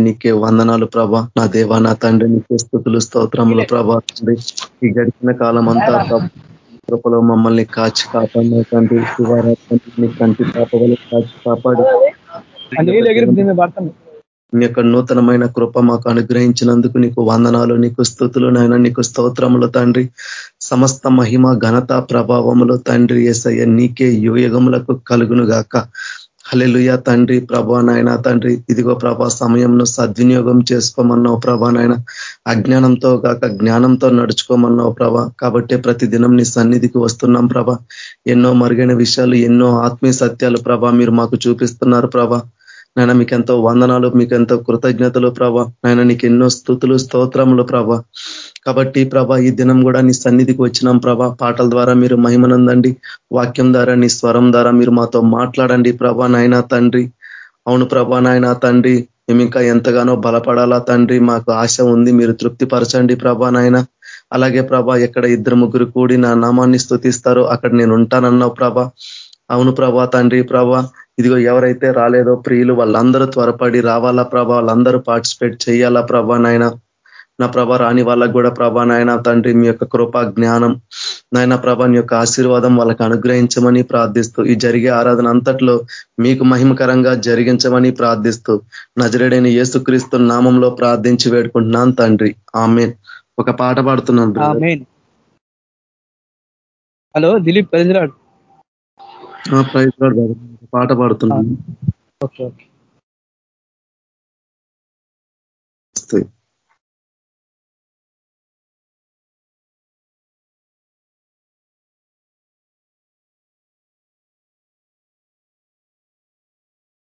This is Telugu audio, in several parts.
నీకే వందనాలు ప్రభా నా దేవా నా తండ్రి నీకే స్థుతులు స్తోత్రములు ప్రభా ఈ గడిచిన కాలం అంతా కృపలో మమ్మల్ని కాచి కాపాడిన తండ్రి. శివారాత్రి కంటి కాపగలు కాచి కాపాడు. నీ యొక్క నూతనమైన కృప మాకు అనుగ్రహించినందుకు నీకు వందనాలు నీకు స్థుతులు నాయన నీకు స్తోత్రములు తండ్రి. సమస్త మహిమ ఘనత ప్రభావములు తండ్రి ఏసయ్య నీకే యుగములకు కలుగును గాక హలెలుయ తండ్రి ప్రభా నాయన తండ్రి. ఇదిగో ప్రభా సమయంను సద్వినియోగం చేసుకోమన్నావు ప్రభా నాయన. అజ్ఞానంతో కాక జ్ఞానంతో నడుచుకోమన్నావు ప్రభా. కాబట్టి ప్రతి దినం నీ సన్నిధికి వస్తున్నాం ప్రభా. ఎన్నో మరుగైన విషయాలు ఎన్నో ఆత్మీయ సత్యాలు ప్రభా మీరు మాకు చూపిస్తున్నారు ప్రభా. నాయన మీకు ఎంతో వందనాలు మీకు ఎంతో కృతజ్ఞతలు ప్రభా. నాయన నీకు ఎన్నో స్థుతులు స్తోత్రములు ప్రభా. కాబట్టి ప్రభా ఈ దినం కూడా నీ సన్నిధికి వచ్చినాం ప్రభా. పాటల ద్వారా మీరు మహిమనందండి. వాక్యం ద్వారా నీ స్వరం ద్వారా మీరు మాతో మాట్లాడండి ప్రభా నాయన తండ్రి. అవును ప్రభా నాయన తండ్రి మేము ఇంకా ఎంతగానో బలపడాలా తండ్రి. మాకు ఆశ ఉంది మీరు తృప్తిపరచండి ప్రభా నాయన. అలాగే ప్రభా ఎక్కడ ఇద్దరు ముగ్గురు కూడి నా నామాన్ని స్థుతిస్తారో అక్కడ నేను ఉంటానన్నావు ప్రభా. అవును ప్రభా తండ్రి ప్రభా. ఇదిగో ఎవరైతే రాలేదో ప్రియులు వాళ్ళందరూ త్వరపడి రావాలా ప్రభా? వాళ్ళందరూ పార్టిసిపేట్ చేయాలా ప్రభా నాయన? నా ప్రభ రాని వాళ్ళకు కూడా ప్రభా నాయన తండ్రి మీ యొక్క కృపా జ్ఞానం నాయన ప్రభాని యొక్క ఆశీర్వాదం వాళ్ళకి అనుగ్రహించమని ప్రార్థిస్తూ ఈ జరిగే ఆరాధన అంతట్లో మీకు మహిమకరంగా జరిగించమని ప్రార్థిస్తూ నజరేడైన యేసుక్రీస్తు నామంలో ప్రార్థించి వేడుకుంటున్నాను తండ్రి. ఆమె ఒక పాట పాడుతున్నాను హలో దిలీప్ పాట పాడుతున్నాను ఓకే పాట పాడుతున్నాను.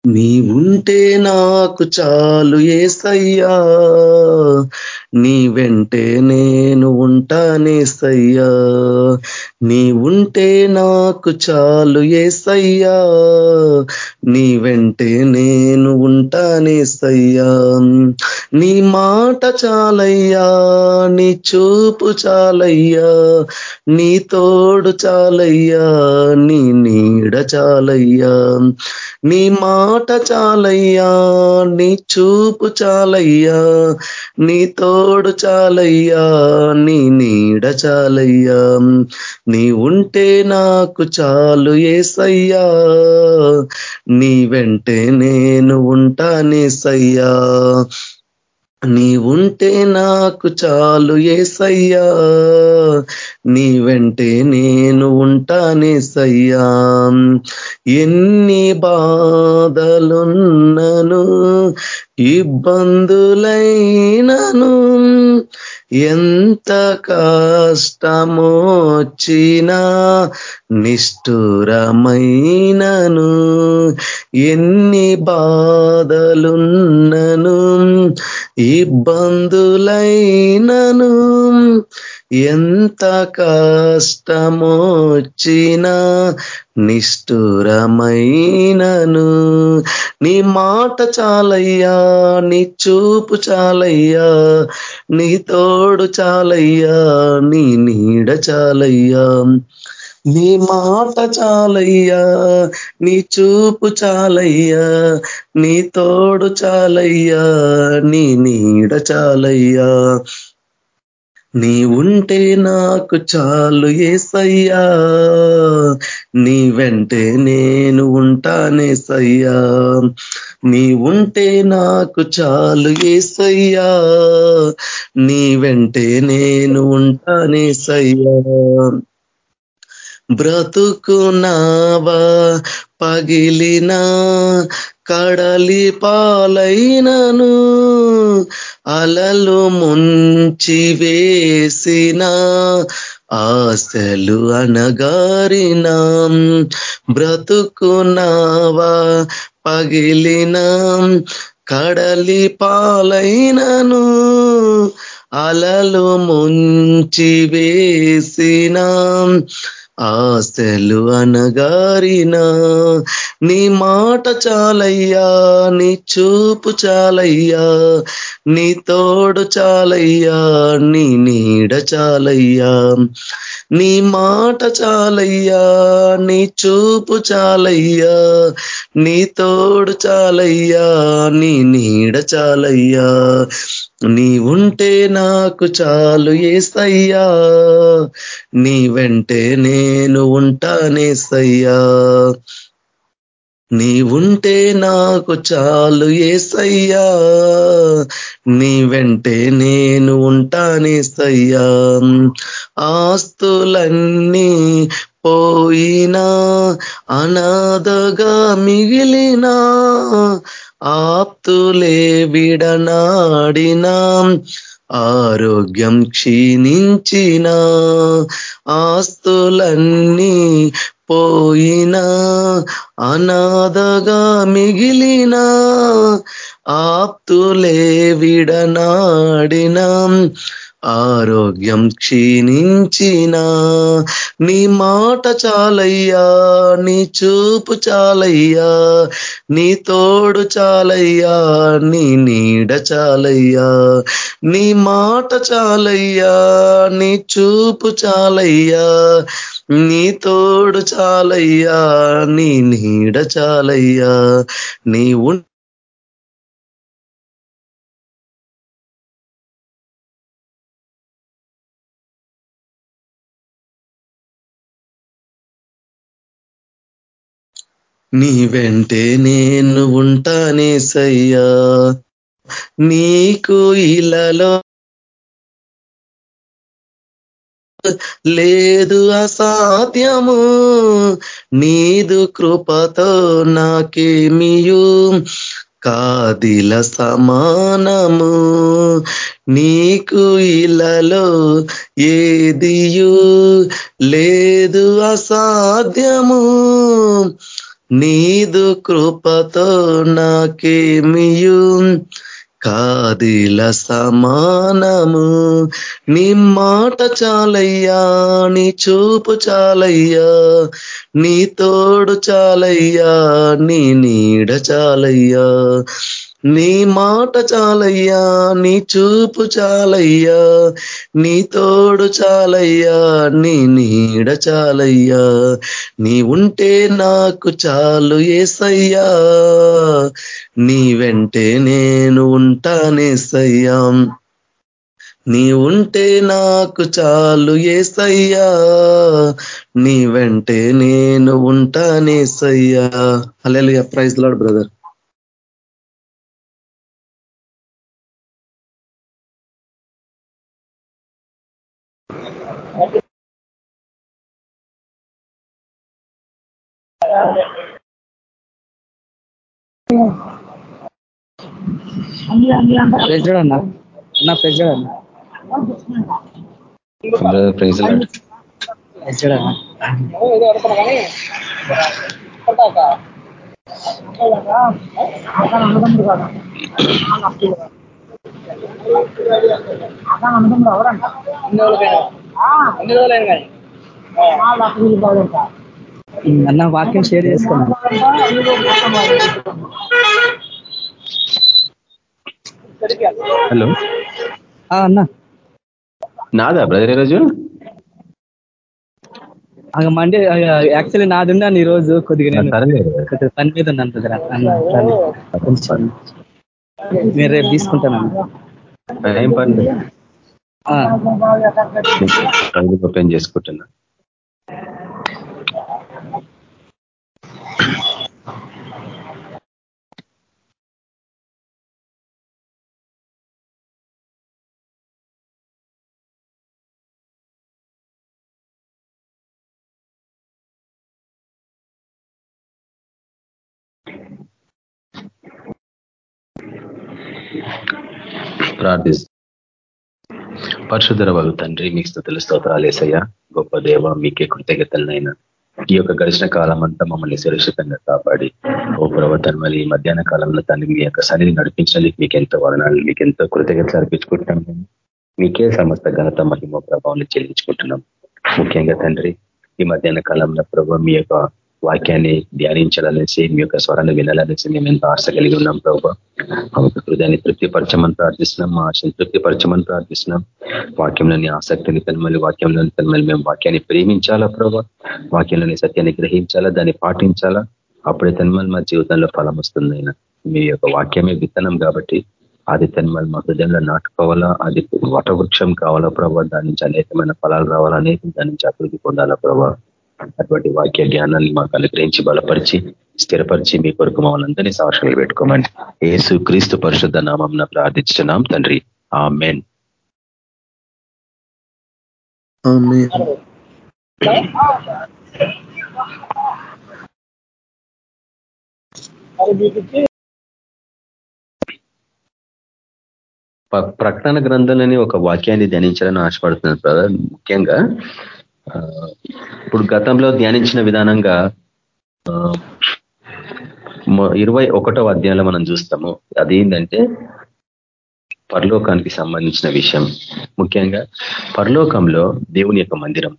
ఉంటే నాకు చాలు ఏసయ్యా. నీ వెంటే నేను ఉంటానేసయ్యా నీ ఉంటే నాకు చాలు ఏసయ్యా. నీ వెంటే నేను ఉంటానేసయ్యా నీ మాట చాలయ్యా నీ చూపు చాలయ్యా నీ తోడు చాలయ్యా నీ నీడ చాలయ్యా. నీ మాట చాలయ్యా నీ చూపు చాలయ్యా నీ తోడు చాలయ్యా నీ నీడ చాలయ్యా నీ ఉంటే నాకు చాలు ఏసయ్యా నీ వెంటే నేను ఉంటానేసయ్యా. నీ ఉంటే నాకు చాలు ఏసయ్యా నీ వెంటే నేను ఉంటానేసయ్యా ఎన్ని బాధలున్నను ఇబ్బందులైనను ఎంత కష్టమోచ్చినా నిష్ఠురమైనను ఎన్ని బాధలున్నను ఇబ్బందులైనను ఎంత కష్టమోచ్చినా నిష్ఠురమైనను. నీ మాట చాలయ్యా నీ చూపు చాలయ్యా నీ తోడు చాలయ్యా నీ నీడ చాలయ్యా. నీ మాట చాలయ్యా నీ చూపు చాలయ్యా నీ తోడు చాలయ్యా నీ నీడ చాలయ్యా. నీ ఉంటే నాకు చాలు ఏసయ్యా నీ వెంటే నేను ఉంటానేసయ్యా నీ ఉంటే నాకు చాలు ఏసయ్యా నీ వెంటే నేను ఉంటానేసయ్యా బ్రతుకున్నావా? పగిలిన కడలి పాలైనను అలలు ముంచి వేసిన ఆశలు అనగారిన బ్రతుకున్నావా? పగిలిన కడలి పాలైనను అలలు ముంచి వేసిన. ఆశలు అనగారినా నీ మాట చాలయ్యా నీ చూపు చాలయ్యా నీ తోడు చాలయ్యా నీ నీడ చాలయ్యా. నీ మాట చాలయ్యా నీ చూపు చాలయ్యా నీ తోడు చాలయ్యా నీ నీడ చాలయ్యా. నీ ఉంటే నాకు చాలు ఏసయ్యా. నీ వెంటే నేను ఉంటానేసయ్యా నీ ఉంటే నాకు చాలు ఏసయ్యా. నీ వెంటే నేను ఉంటానేసయ్యా ఆస్తులన్నీ పోయినా అనాథగా మిగిలినా ఆప్తులే విడనాడినా ఆరోగ్యం క్షీణించిన ఆస్తులన్నీ పోయినా అనాథగా మిగిలిన ఆప్తులే విడనాడిన ఆరోగ్యం క్షీణించిన. నీ మాట చాలయ్యా నీ చూపు చాలయ్యా నీ తోడు చాలయ్యా నీ నీడ చాలయ్యా. నీ మాట చాలయ్యా నీ చూపు చాలయ్యా నీ తోడు చాలయ్యా నీ నీడ చాలయ్యా. నీ నీ వెంటే నేను ఉంటానే సయ్యా. నీకు ఇలలో లేదు అసాధ్యము. నీదు కృపతో నాకేమియు? కాదిల సమానము. నీకు ఇలలో ఏదియు? లేదు అసాధ్యము. నీదు కృపతో నాకేమియు? కాదిల సమానము. నీ మాట చాలయ్యా నీ చూపు చాలయ్యా. నీ తోడు చాలయ్యా నీ నీడ చాలయ్యా. నీ మాట చాలయ్యా నీ చూపు చాలయ్యా నీ తోడు చాలయ్యా నీ నీడ చాలయ్యా. నీ ఉంటే నాకు చాలు ఏసయ్యా నీ వెంటే నేను ఉంటానేసయ్యా నీ ఉంటే నాకు చాలు ఏసయ్యా నీ వెంటే నేను ఉంటానేసయ్యా hallelujah praise lord brother. President అన్న అన్న ప్రెసిడెంట్ అన్న ప్రెసిడెంట్ అన్న వాక్యం షేర్ చేసుకున్నాను హలో. అన్న. నాదా బ్రదర్ ఈరోజు? మండే యాక్చువల్లీ నాది ఉన్నాను ఈ రోజు కొద్దిగా నేను పని మీద ఉన్నాను దగ్గర మీరు రేపు తీసుకుంటాను ఏం పని? ఓపెన్ చేసుకుంటున్నా. ప్రార్థిస్ పరశుధర వాళ్ళు తండ్రి మీకు స్థుతులు స్తోత్రాలు వేసయ్యా గొప్ప దేవ మీకే కృతజ్ఞతలనైనా ఈ యొక్క గడిచిన కాలం అంతా మమ్మల్ని సురక్షితంగా కాపాడి. ఓ ప్రవర్తన మళ్ళీ ఈ మధ్యాహ్న కాలంలో తను మీ యొక్క సన్నిధి నడిపించడానికి మీకు ఎంతో వదనాలు మీకు ఎంతో కృతజ్ఞతలు అర్పించుకుంటున్నాం. మీకే సమస్త ఘనత మహిమ ప్రభావాన్ని చెల్లించుకుంటున్నాం. ముఖ్యంగా తండ్రి ఈ మధ్యాహ్న కాలంలో ప్రభావ మీ యొక్క వాక్యాన్ని ధ్యానించాలనేసి మీ యొక్క స్వరాన్ని వినాలనేసి మేము ఎంతో ఆశ కలిగి ఉన్నాం ప్రభు. హృదయాన్ని తృప్తిపరచమని ప్రార్థిస్తున్నాం మా ఆశని తృప్తిపరచమని ప్రార్థిస్తున్నాం. వాక్యంలోని ఆసక్తిని తనమల్లి వాక్యంలోని తనమల్లి మేము వాక్యాన్ని ప్రేమించాలా ప్రభావ వాక్యంలోని సత్యాన్ని గ్రహించాలా? దాన్ని పాటించాలా? అప్పుడే తన్మల్ మా జీవితంలో ఫలం వస్తుంది మీ యొక్క వాక్యమే విత్తనం కాబట్టి అది తన్మల్ మా హృదయంలో నాటుకోవాలా? అది వటవృక్షం కావాలా ప్రభావ దాని నుంచి అనేకమైన ఫలాలు రావాలా? అనేది దాని నుంచి అభివృద్ధి పొందాలా ప్రభావ అటువంటి వాక్య జ్ఞానాన్ని మాకు అనుగ్రహించి బలపరిచి స్థిరపరిచి మీ కొరకు మమ్మల్ని అందరినీ సంవత్సరాలు పెట్టుకోమని ఏసు క్రీస్తు పరిశుద్ధ నామం ప్రార్థించున్నాం తండ్రి. ఆ మెన్ ప్రకటన గ్రంథాలని ఒక వాక్యాన్ని ధ్యానించాలని ఆశపడుతున్నాను బ్రదర్. ముఖ్యంగా ఇప్పుడు గతంలో ధ్యానించిన విధానంగా ఇరవై ఒకటో అధ్యాయంలో మనం చూస్తాము. అది ఏంటంటే పరలోకానికి సంబంధించిన విషయం. ముఖ్యంగా పరలోకంలో దేవుని యొక్క మందిరం.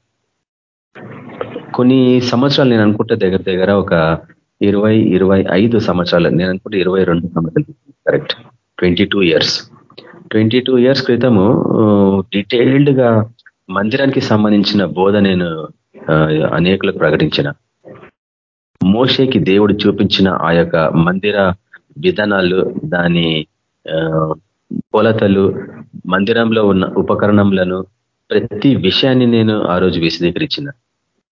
కొన్ని సంవత్సరాలు నేను అనుకుంటే దగ్గర దగ్గర ఒక ఇరవై ఇరవై ఐదు సంవత్సరాలు నేను అనుకుంటే ఇరవై రెండు సంవత్సరాలు. Correct twenty years twenty years క్రితము డీటెయిల్డ్గా మందిరానికి సంబంధించిన బోధ నేను అనేకులకు ప్రకటించిన. మోషేకి దేవుడు చూపించిన ఆ యొక్క మందిర విధానాలు దాని కొలతలు మందిరంలో ఉన్న ఉపకరణములను ప్రతి విషయాన్ని నేను ఆ రోజు విశదీకరించిన.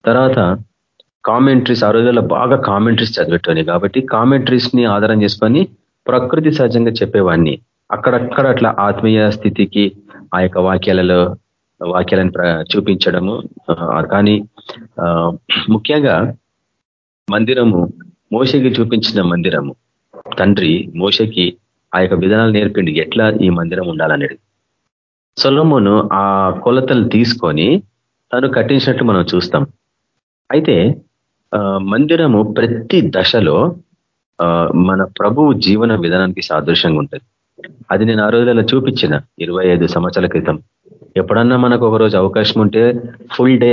తర్వాత కామెంట్రీస్ ఆ రోజుల్లో బాగా కామెంట్రీస్ చదివేటోని. కాబట్టి కామెంట్రీస్ని ఆధారం చేసుకొని ప్రకృతి సహజంగా చెప్పేవాడిని అక్కడక్కడ అట్లా ఆత్మీయ స్థితికి ఆ యొక్క వాక్యాలలో వాక్యాలను చూపించడము కానీ ముఖ్యంగా మందిరము మోసకి చూపించిన మందిరము. తండ్రి మోసకి ఆ యొక్క విధానాలు నేర్పిండి ఎట్లా ఈ మందిరం ఉండాలనేది. సొలమును ఆ కొలతలు తీసుకొని తను కట్టించినట్టు మనం చూస్తాం. అయితే మందిరము ప్రతి దశలో మన ప్రభువు జీవన విధానానికి సాదృశ్యంగా ఉంటుంది. అది నేను ఆ రోజులలో చూపించిన ఇరవై సంవత్సరాల క్రితం. ఎప్పుడన్నా మనకు ఒక రోజు అవకాశం ఉంటే ఫుల్ డే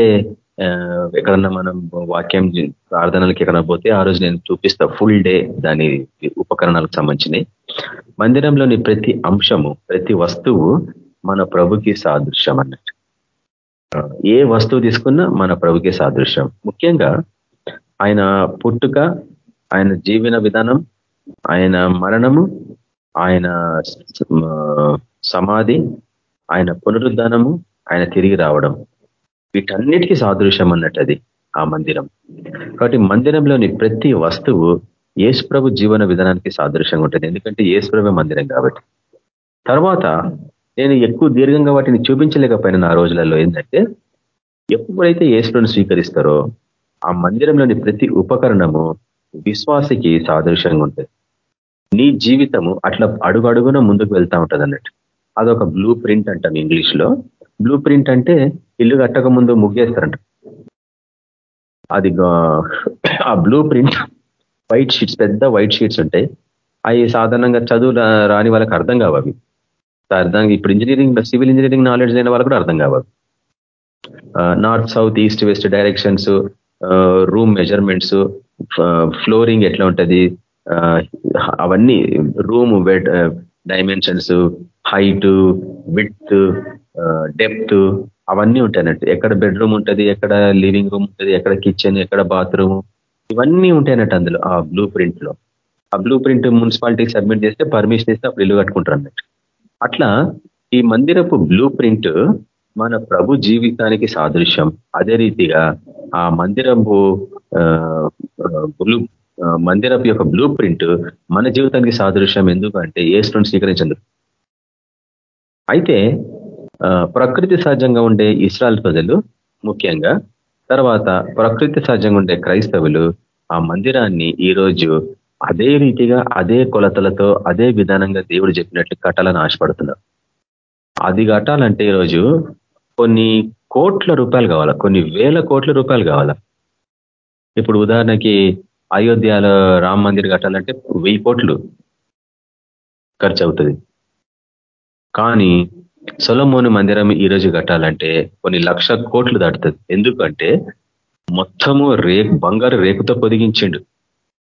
ఎక్కడన్నా మనం వాక్యం ప్రార్థనలకి ఎక్కడ పోతే ఆ రోజు నేను చూపిస్తా ఫుల్ డే దాని ఉపకరణాలకు సంబంధించినవి మందిరంలోని ప్రతి అంశము ప్రతి వస్తువు మన ప్రభుకి సాదృశ్యం అన్నట్టు. ఏ వస్తువు తీసుకున్నా మన ప్రభుకి సాదృశ్యం. ముఖ్యంగా ఆయన పుట్టుక ఆయన జీవన విధానం ఆయన మరణము ఆయన సమాధి ఆయన పునరుద్ధానము ఆయన తిరిగి రావడం. వీటన్నిటికీ సాదృశ్యం అన్నట్టు అది ఆ మందిరం. కాబట్టి మందిరంలోని ప్రతి వస్తువు ఏసుప్రభు జీవన విధానానికి సాదృశ్యంగా ఉంటుంది. ఎందుకంటే ఏసుప్రభు మందిరం కాబట్టి. తర్వాత నేను ఎక్కువ దీర్ఘంగా వాటిని చూపించలేకపోయినా ఆ రోజులలో ఏంటంటే ఎప్పుడైతే ఏసులను స్వీకరిస్తారో ఆ మందిరంలోని ప్రతి ఉపకరణము విశ్వాసకి సాదృశ్యంగా ఉంటుంది. నీ జీవితము అట్లా అడుగడుగున ముందుకు వెళ్తా ఉంటుంది అన్నట్టు అదొక బ్లూ ప్రింట్ అంటాం ఇంగ్లీష్లో. బ్లూ ప్రింట్ అంటే ఇల్లు కట్టక ముందు ముగ్గేస్తారంట. అది ఆ బ్లూ ప్రింట్ వైట్ షీట్స్ పెద్ద వైట్ షీట్స్ ఉంటాయి. అవి సాధారణంగా చదువు రాని వాళ్ళకి అర్థం కావు అవి. అర్థం ఇప్పుడు ఇంజనీరింగ్ సివిల్ ఇంజనీరింగ్ నాలెడ్జ్ లేని వాళ్ళకి కూడా అర్థం కావాలి north south east west directions room measurements flooring ఎట్లా ఉంటుంది? అవన్నీ room bed dimensions height with depth అవన్నీ ఉంటాయి అన్నట్టు. ఎక్కడ బెడ్రూమ్ ఉంటుంది ఎక్కడ లివింగ్ రూమ్ ఉంటుంది ఎక్కడ కిచెన్ ఎక్కడ బాత్రూమ్ ఇవన్నీ ఉంటాయన్నట్టు అందులో ఆ బ్లూ ప్రింట్లో. ఆ బ్లూ ప్రింట్ మున్సిపాలిటీకి సబ్మిట్ చేస్తే పర్మిషన్ ఇస్తే అప్పుడు ఇల్లు కట్టుకుంటారు అన్నట్టు. అట్లా ఈ మందిరపు బ్లూ ప్రింట్ మన ప్రభు జీవితానికి సాదృశ్యం. అదే రీతిగా ఆ మందిరపు బ్లూ మందిరపు యొక్క బ్లూ ప్రింట్ మన జీవితానికి సాదృశ్యం ఎందుకంటే ఏసును స్వీకరించందుకు అయితే ప్రకృతి సహజంగా ఉండే ఇస్రాయల్ ప్రజలు ముఖ్యంగా తర్వాత ప్రకృతి సహజంగా ఉండే క్రైస్తవులు ఆ మందిరాన్ని ఈరోజు అదే రీతిగా అదే కొలతలతో అదే విధానంగా దేవుడు చెప్పినట్లు కట్టాలని ఆశపడుతున్నారు. అది కట్టాలంటే ఈరోజు కొన్ని కోట్ల రూపాయలు కావాలా? కొన్ని వేల కోట్ల రూపాయలు కావాలా? ఇప్పుడు ఉదాహరణకి అయోధ్యలో రామ్ మందిర్ కట్టాలంటే వెయ్యి కోట్లు ఖర్చు అవుతుంది కానీ సొలమోను మందిరం ఈరోజు కట్టాలంటే కొన్ని లక్ష కోట్లు దాటుతుంది. ఎందుకంటే మొత్తము రేపు బంగారు రేకుతో పొదిగించిండు.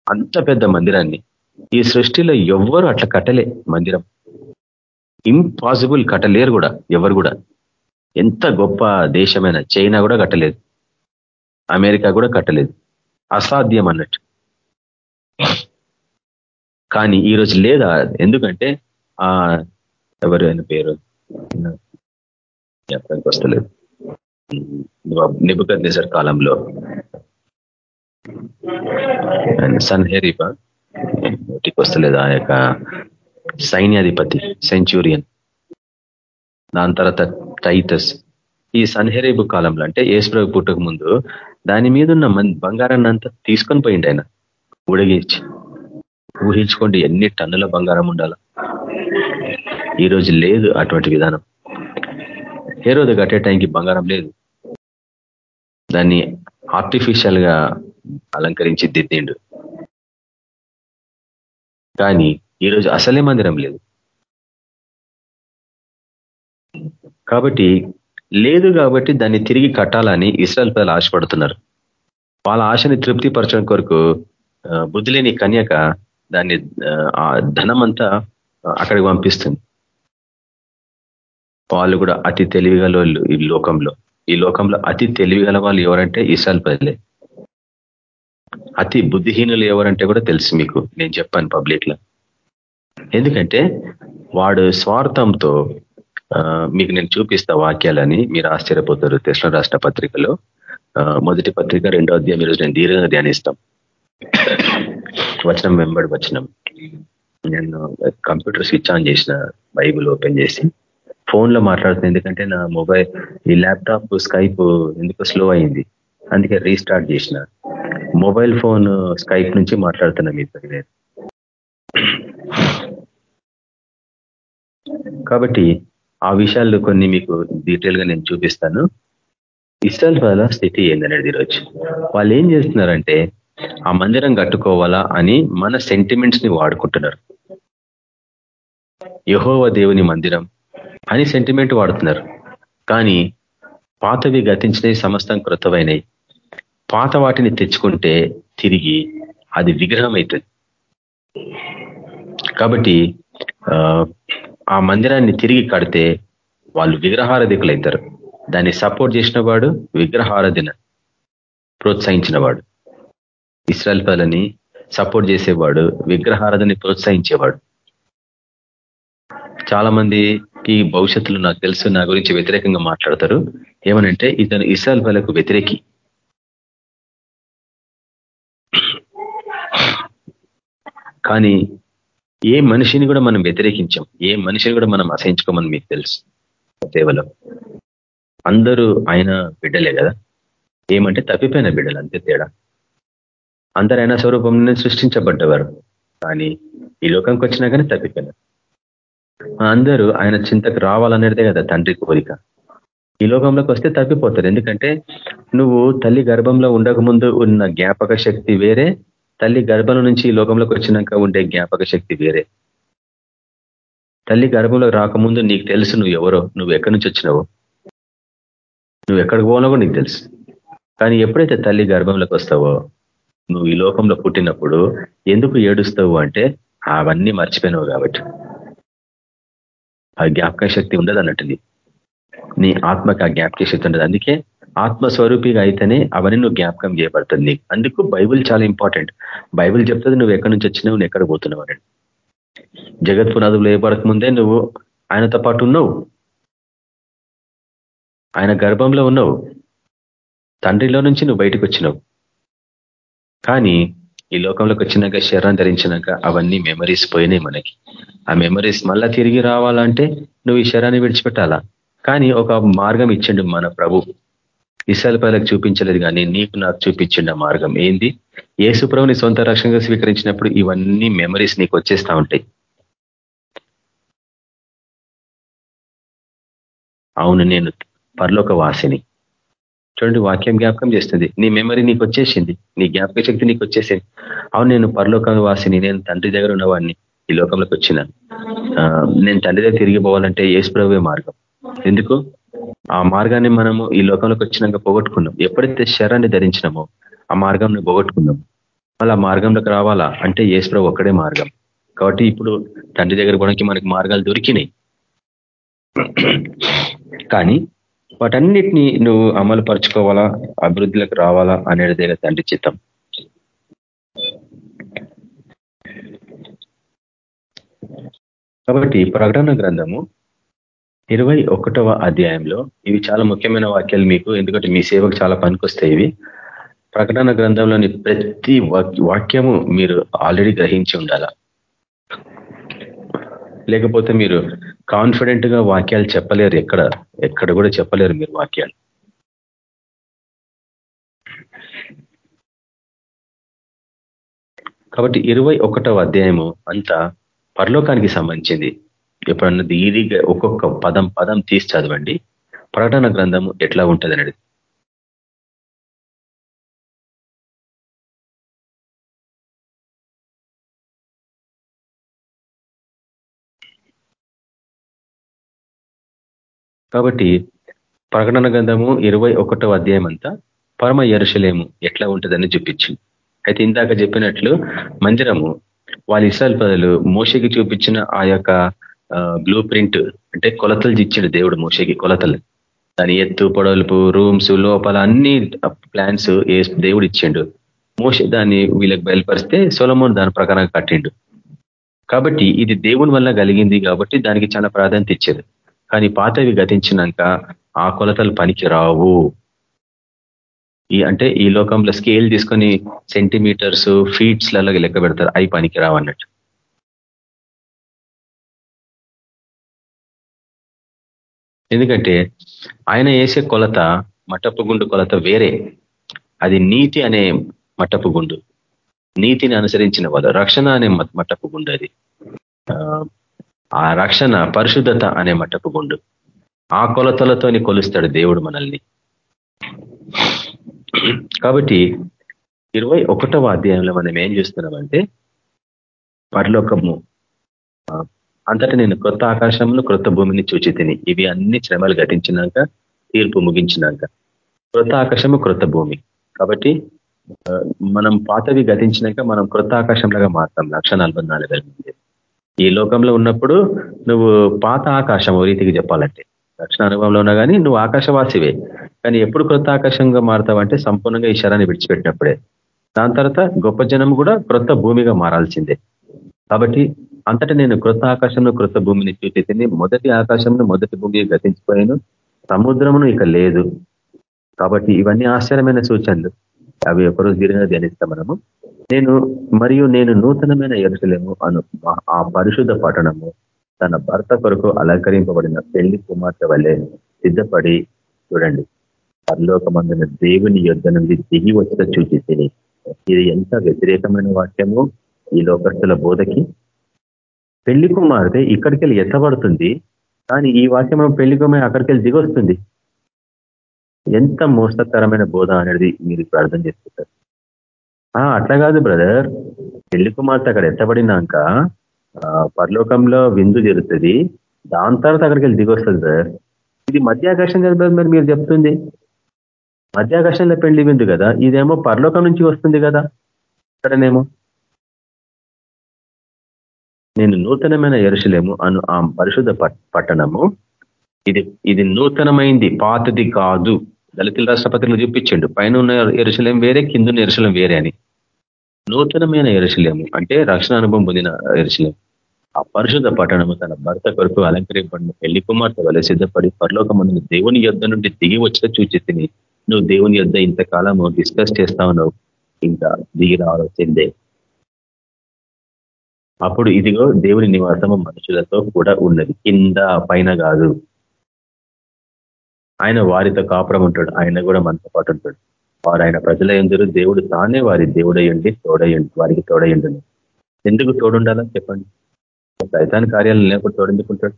అంత పెద్ద మందిరాన్ని. ఈ సృష్టిలో ఎవ్వరు అట్లా కట్టలే మందిరం. ఇంపాసిబుల్ కట్టలేరు కూడా ఎవరు కూడా. ఎంత గొప్ప దేశమైన చైనా కూడా కట్టలేదు. అమెరికా కూడా కట్టలేదు. అసాధ్యం అన్నట్టు. కానీ ఈరోజు లేదా? ఎందుకంటే ఆ ఎవరు ఆయన పేరు? జ్ఞాపకానికి వస్తలేదు. నిపుకర్ నిజర్ కాలంలో. సన్హెరీప నోటికి వస్తలేదు. ఆ యొక్క సైన్యాధిపతి సెంచురియన్. దాని తర్వాత టైటస్. ఈ సన్హెరేబు కాలంలో అంటే ఏసుప్రభు పుట్టక ముందు దాని మీద ఉన్న బంగారాన్ని అంతా తీసుకొని పోయిండు ఆయన. ఉడిగించి. ఊహించుకోండి ఎన్ని టన్నుల బంగారం ఉండాల. ఈరోజు లేదు అటువంటి విధానం. ఏ రోజు కట్టే టైంకి బంగారం లేదు. దాన్ని ఆర్టిఫిషియల్గా అలంకరించి దిద్దిండు. కానీ ఈరోజు అసలే మందిరం లేదు. కాబట్టి లేదు కాబట్టి దాన్ని తిరిగి కట్టాలని ఇస్రాయల్ పిల్లలు ఆశపడుతున్నారు. వాళ్ళ ఆశని తృప్తిపరచడం కొరకు బుద్ధి లేని కన్యక దాన్ని ధనమంతా అక్కడికి పంపిస్తుంది. వాళ్ళు కూడా అతి తెలివిగల ఈ లోకంలో. ఈ లోకంలో అతి తెలివిగల వాళ్ళు ఎవరంటే ఇసాల్ ప్రజలే అతి బుద్ధిహీనులు ఎవరంటే కూడా తెలుసు మీకు. నేను చెప్పాను పబ్లిక్లో. ఎందుకంటే వాడు స్వార్థంతో మీకు నేను చూపిస్తా వాక్యాలని మీరు ఆశ్చర్యపోతారు తెస్ల రాష్ట్ర పత్రికలో. మొదటి పత్రిక రెండో అధ్యాయం ఈరోజు నేను దీర్ఘంగా ధ్యానిస్తాం. వచనం వెంబడి వచనం. నేను కంప్యూటర్ స్విచ్ ఆన్ చేసిన బైబుల్ ఓపెన్ చేసి. ఫోన్లో మాట్లాడుతుంది. ఎందుకంటే నా మొబైల్ ఈ ల్యాప్టాప్ స్కైప్ ఎందుకు స్లో అయింది. అందుకే రీస్టార్ట్ చేసిన. మొబైల్ ఫోన్ స్కైప్ నుంచి మాట్లాడుతున్నా మీతో నేను కాబట్టి ఆ విషయాలు కొన్ని మీకు డీటెయిల్గా నేను చూపిస్తాను. ఇస్రాయల్ వాళ్ళ స్థితి ఏందనేది ఈరోజు? వాళ్ళు ఏం చేస్తున్నారంటే ఆ మందిరం కట్టుకోవాలా అని మన సెంటిమెంట్స్ని వాడుకుంటున్నారు. యహోవ దేవుని మందిరం అని సెంటిమెంట్ వాడుతున్నారు. కానీ పాతవి గతించినవి సమస్తం కృతమైనవి పాత వాటిని తెచ్చుకుంటే తిరిగి అది విగ్రహం అవుతుంది కాబట్టి ఆ మందిరాన్ని తిరిగి కడితే వాళ్ళు విగ్రహారధికులు అవుతారు దాన్ని సపోర్ట్ చేసిన వాడు విగ్రహారాధన ప్రోత్సహించిన వాడు ఇస్రాయల్ పదని సపోర్ట్ చేసేవాడు విగ్రహారధిని ప్రోత్సహించేవాడు. చాలా మందికి భవిష్యత్తులో నాకు తెలుసు నా గురించి వ్యతిరేకంగా మాట్లాడతారు. ఏమనంటే ఇతను ఇసాల్ పలకు వ్యతిరేకి. కానీ ఏ మనిషిని కూడా మనం వ్యతిరేకించాం ఏ మనిషిని కూడా మనం అసహించుకోమని మీకు తెలుసు సేవలో అందరూ ఆయన బిడ్డలే కదా. ఏమంటే తప్పిపోయిన బిడ్డలు అంతే తేడా. అందరు ఆయన స్వరూపం సృష్టించబడ్డవారు. కానీ ఈ లోకంకి వచ్చినా కానీ తప్పిపోయినారు అందరూ ఆయన చింతకు రావాలనేదే కదా తండ్రి కోరిక. ఈ లోకంలోకి వస్తే తప్పిపోతారు. ఎందుకంటే నువ్వు తల్లి గర్భంలో ఉండకముందు ఉన్న జ్ఞాపక శక్తి వేరే తల్లి గర్భం నుంచి ఈ లోకంలోకి వచ్చినాక ఉండే జ్ఞాపక శక్తి వేరే. తల్లి గర్భంలో రాకముందు నీకు తెలుసు నువ్వు ఎవరో నువ్వు ఎక్కడి నుంచి వచ్చినావో. నువ్వు ఎక్కడికి పోనో కూడా నీకు తెలుసు. కానీ ఎప్పుడైతే తల్లి గర్భంలోకి వస్తావో నువ్వు ఈ లోకంలో పుట్టినప్పుడు ఎందుకు ఏడుస్తావు అంటే అవన్నీ మర్చిపోయినావు కాబట్టి. ఆ జ్ఞాపక శక్తి ఉండదు అన్నట్టుంది. నీ ఆత్మకి ఆ జ్ఞాపక శక్తి ఉండదు. అందుకే ఆత్మస్వరూపిగా అయితేనే అవన్నీ నువ్వు జ్ఞాపకం చేయబడుతుంది నీకు. అందుకు బైబుల్ చాలా ఇంపార్టెంట్. బైబుల్ చెప్తుంది నువ్వు ఎక్కడి నుంచి వచ్చినావు నువ్వు ఎక్కడ పోతున్నావు అని జగత్ పునాదులు వేయబడక ముందే నువ్వు ఆయనతో పాటు ఉన్నావు. ఆయన గర్భంలో ఉన్నావు. తండ్రిలో నుంచి నువ్వు బయటకు వచ్చినావు. కానీ ఈ లోకంలోకి వచ్చినాక శరణం ధరించినాక అవన్నీ మెమరీస్ పోయినాయి మనకి. ఆ మెమరీస్ మళ్ళా తిరిగి రావాలంటే నువ్వు ఈ శరాన్ని విడిచిపెట్టాలా? కానీ ఒక మార్గం ఇచ్చిండు మన ప్రభు. ఇసాలపైలకు చూపించలేదు కానీ నీకు నాకు చూపించిండ మార్గం. ఏంది? ఏసుప్రభుని సొంత రక్షణగా స్వీకరించినప్పుడు ఇవన్నీ మెమరీస్ నీకు వచ్చేస్తా ఉంటాయి. అవును నేను పర్లోక వాసిని చూడండి వాక్యం జ్ఞాపకం చేస్తుంది. నీ మెమరీ నీకు వచ్చేసింది. నీ జ్ఞాపక శక్తి నీకు వచ్చేసింది. అవును నేను పరలోక వాసిని నేను తండ్రి దగ్గర ఉన్నవాడిని ఈ లోకంలోకి వచ్చిన. నేను తండ్రి దగ్గర తిరిగి పోవాలంటే ఏసుప్రభువే మార్గం. ఎందుకు? ఆ మార్గాన్ని మనము ఈ లోకంలోకి వచ్చినాక పోగొట్టుకున్నాం. ఎప్పుడైతే శరాన్ని ధరించినామో ఆ మార్గంని పోగొట్టుకున్నాం. మళ్ళీ ఆ మార్గంలోకి రావాలా? అంటే ఏసుప్రభు ఒక్కడే మార్గం. కాబట్టి ఇప్పుడు తండ్రి దగ్గర కూడా మనకి మార్గాలు దొరికినాయి. కానీ వాటన్నిటిని నువ్వు అమలు పరుచుకోవాలా అభివృద్ధిలోకి రావాలా అనేది తండ్రి చిత్తం. కాబట్టి ప్రకటన గ్రంథము ఇరవై ఒకటవ అధ్యాయంలో ఇవి చాలా ముఖ్యమైన వాక్యాలు మీకు ఎందుకంటే మీ సేవకు చాలా పనికొస్తాయి ఇవి. ప్రకటన గ్రంథంలోని ప్రతి వాక్యము మీరు ఆల్రెడీ గ్రహించి ఉండాలా? లేకపోతే మీరు కాన్ఫిడెంట్గా వాక్యాలు చెప్పలేరు. ఎక్కడ? ఎక్కడ కూడా చెప్పలేరు మీరు వాక్యాలు. కాబట్టి ఇరవై ఒకటవ అధ్యాయము అంతా పరలోకానికి సంబంధించింది. ఎప్పుడన్నా ఈదిగా ఒక్కొక్క పదం పదం తీసి చదవండి. ప్రకటన గ్రంథము ఎట్లా ఉంటుంది అనేది కాబట్టి ప్రకటన గ్రంథము ఇరవై ఒకటో అధ్యాయం అంతా పరమ ఎరుషలేము ఎట్లా ఉంటుందని చూపించింది. అయితే ఇందాక చెప్పినట్లు మందిరము వాళ్ళ ఇసాల్ పదలు మోషకి చూపించిన ఆ యొక్క బ్లూ ప్రింట్ అంటే కొలతలు ఇచ్చిండు దేవుడు మోషకి కొలతలు. దాని ఎత్తు పొడవలుపు రూమ్స్ లోపల అన్ని ప్లాన్స్ దేవుడు ఇచ్చిండు. మోష దాన్ని వీళ్ళకి బయలుపరిస్తే సొలమోన్ దాని ప్రకారంగా కట్టిండు. కాబట్టి ఇది దేవుని వల్ల కలిగింది కాబట్టి దానికి చాలా ప్రాధాన్యత ఇచ్చారు. కానీ పాతవి గతించినాక ఆ కొలతలు పనికి రావు ఈ అంటే ఈ లోకంలో స్కేల్ తీసుకొని సెంటీమీటర్స్ ఫీట్స్లలో లెక్క పెడతారు. అవి పనికి రావన్నట్టు ఎందుకంటే ఆయన వేసే కొలత మట్టపు గుండు కొలత వేరే. అది నీతి అనే మట్టపు గుండు. నీతిని అనుసరించిన వాళ్ళు రక్షణ అనే మట్టపు గుండు అది. ఆ రక్షణ పరిశుద్ధత అనే మట్టపు గుండు. ఆ కొలతలతోని కొలుస్తాడు దేవుడు మనల్ని. కాబట్టి ఇరవై ఒకటవ అధ్యాయంలో మనం ఏం చూస్తున్నామంటే పరలోకము అంతటా నేను కొత్త ఆకాశమును క్రొత్త భూమిని చూచి తిని ఇవి అన్ని శ్రమలు ఘటించినాక తీర్పు ముగించినాక. క్రొత్త ఆకాశము క్రొత్త భూమి. కాబట్టి మనం పాతవి గతించినాక మనం క్రొత్త ఆకాశంలాగా మారుతాం. లక్ష మంది. ఈ లోకంలో ఉన్నప్పుడు నువ్వు పాత ఆకాశం రీతికి చెప్పాలంటే. రక్షణ అనుభవంలో ఉన్నా కానీ నువ్వు ఆకాశవాసివే. కానీ ఎప్పుడు క్రొత్త ఆకాశంగా మారుతావంటే సంపూర్ణంగా ఈ శరాన్ని విడిచిపెట్టినప్పుడే. దాని తర్వాత గొప్ప జనం కూడా క్రొత్త భూమిగా మారాల్సిందే. కాబట్టి అంతటా నేను క్రొత్త ఆకాశంలో క్రొత్త భూమిని చూసి మొదటి ఆకాశంలో మొదటి భూమి గతించిపోయాను సముద్రమును ఇక లేదు. కాబట్టి ఇవన్నీ ఆశ్చర్యమైన సూచనలు. అవి ఒకరోజు దీనిగా ధ్యానిస్తాం మనము. నేను మరియు నేను నూతనమైన ఎరుసలేము అను ఆ పరిశుద్ధ పట్టణము తన భర్త కొరకు అలంకరింపబడిన పెళ్ళి కుమార్తె వల్లే సిద్ధపడి చూడండి. పరలోకమందున దేవుని యుద్ధ నుండి దిగి వచ్చిన చూచి తిని ఇది ఎంత వ్యతిరేకమైన వాక్యము ఈ లోకస్తుల బోధకి? పెళ్ళి కుమార్తె ఇక్కడికి వెళ్ళి ఎత్తబడుతుంది కానీ ఈ వాక్యం పెళ్ళి కుమార్ అక్కడికి వెళ్ళి దిగొస్తుంది. ఎంత మోసకరమైన బోధ అనేది మీరు ప్రార్థన చేసుకుంటారు. అట్లా కాదు బ్రదర్. పెళ్ళి కుమార్తె అక్కడ ఎత్తబడినాక పరలోకంలో విందు జరుగుతుంది. దాని తర్వాత అక్కడికి వెళ్ళి దిగొస్తుంది బ్రదర్. ఇది మధ్యాకర్షణ కదా మరి మీరు చెప్తుంది? మధ్యాకర్షణలో పెళ్ళి విందు కదా ఇదేమో పరలోకం నుంచి వస్తుంది కదా ఇక్కడనేమో. నేను నూతనమైన ఎరుసలేము అను ఆ పరిశుద్ధ పట్టణము. ఇది ఇది నూతనమైంది పాతది కాదు. దళితుల రాష్ట్రపతిని చూపించండు. పైన ఉన్న ఎరుశలేం వేరే కింద ఉన్న వేరే అని. నూతనమైన ఎరుశలేము అంటే రక్షణ అనుభవం పొందిన ఎరుశలేం ఆ పరిశుద్ధ పట్టణము తన భర్త కొరకు అలంకరింపడిన పెళ్ళి కుమార్తె వల్ల సిద్ధపడి పరలోకమందు దేవుని యుద్ధ నుండి దిగి వచ్చిన చూచి నువ్వు దేవుని యుద్ధ ఇంతకాలము డిస్కస్ చేస్తా ఉన్నావు. ఇంకా దిగి రావాల్సిందే. అప్పుడు ఇదిగో దేవుని నివాసము మనుషులతో కూడా ఉన్నది. కింద పైన కాదు. ఆయన వారితో కాపురం ఉంటాడు ఆయన కూడా మనతో పాటు ఉంటాడు. వారు ఆయన ప్రజల ఎందురు దేవుడు తానే వారి దేవుడయ్యండి తోడయ్యండి వారికి తోడయ్యండి ఎందుకు తోడుండాలని చెప్పండి? సైతాన్ కార్యాలను లేకుండా తోడెందుకుంటాడు?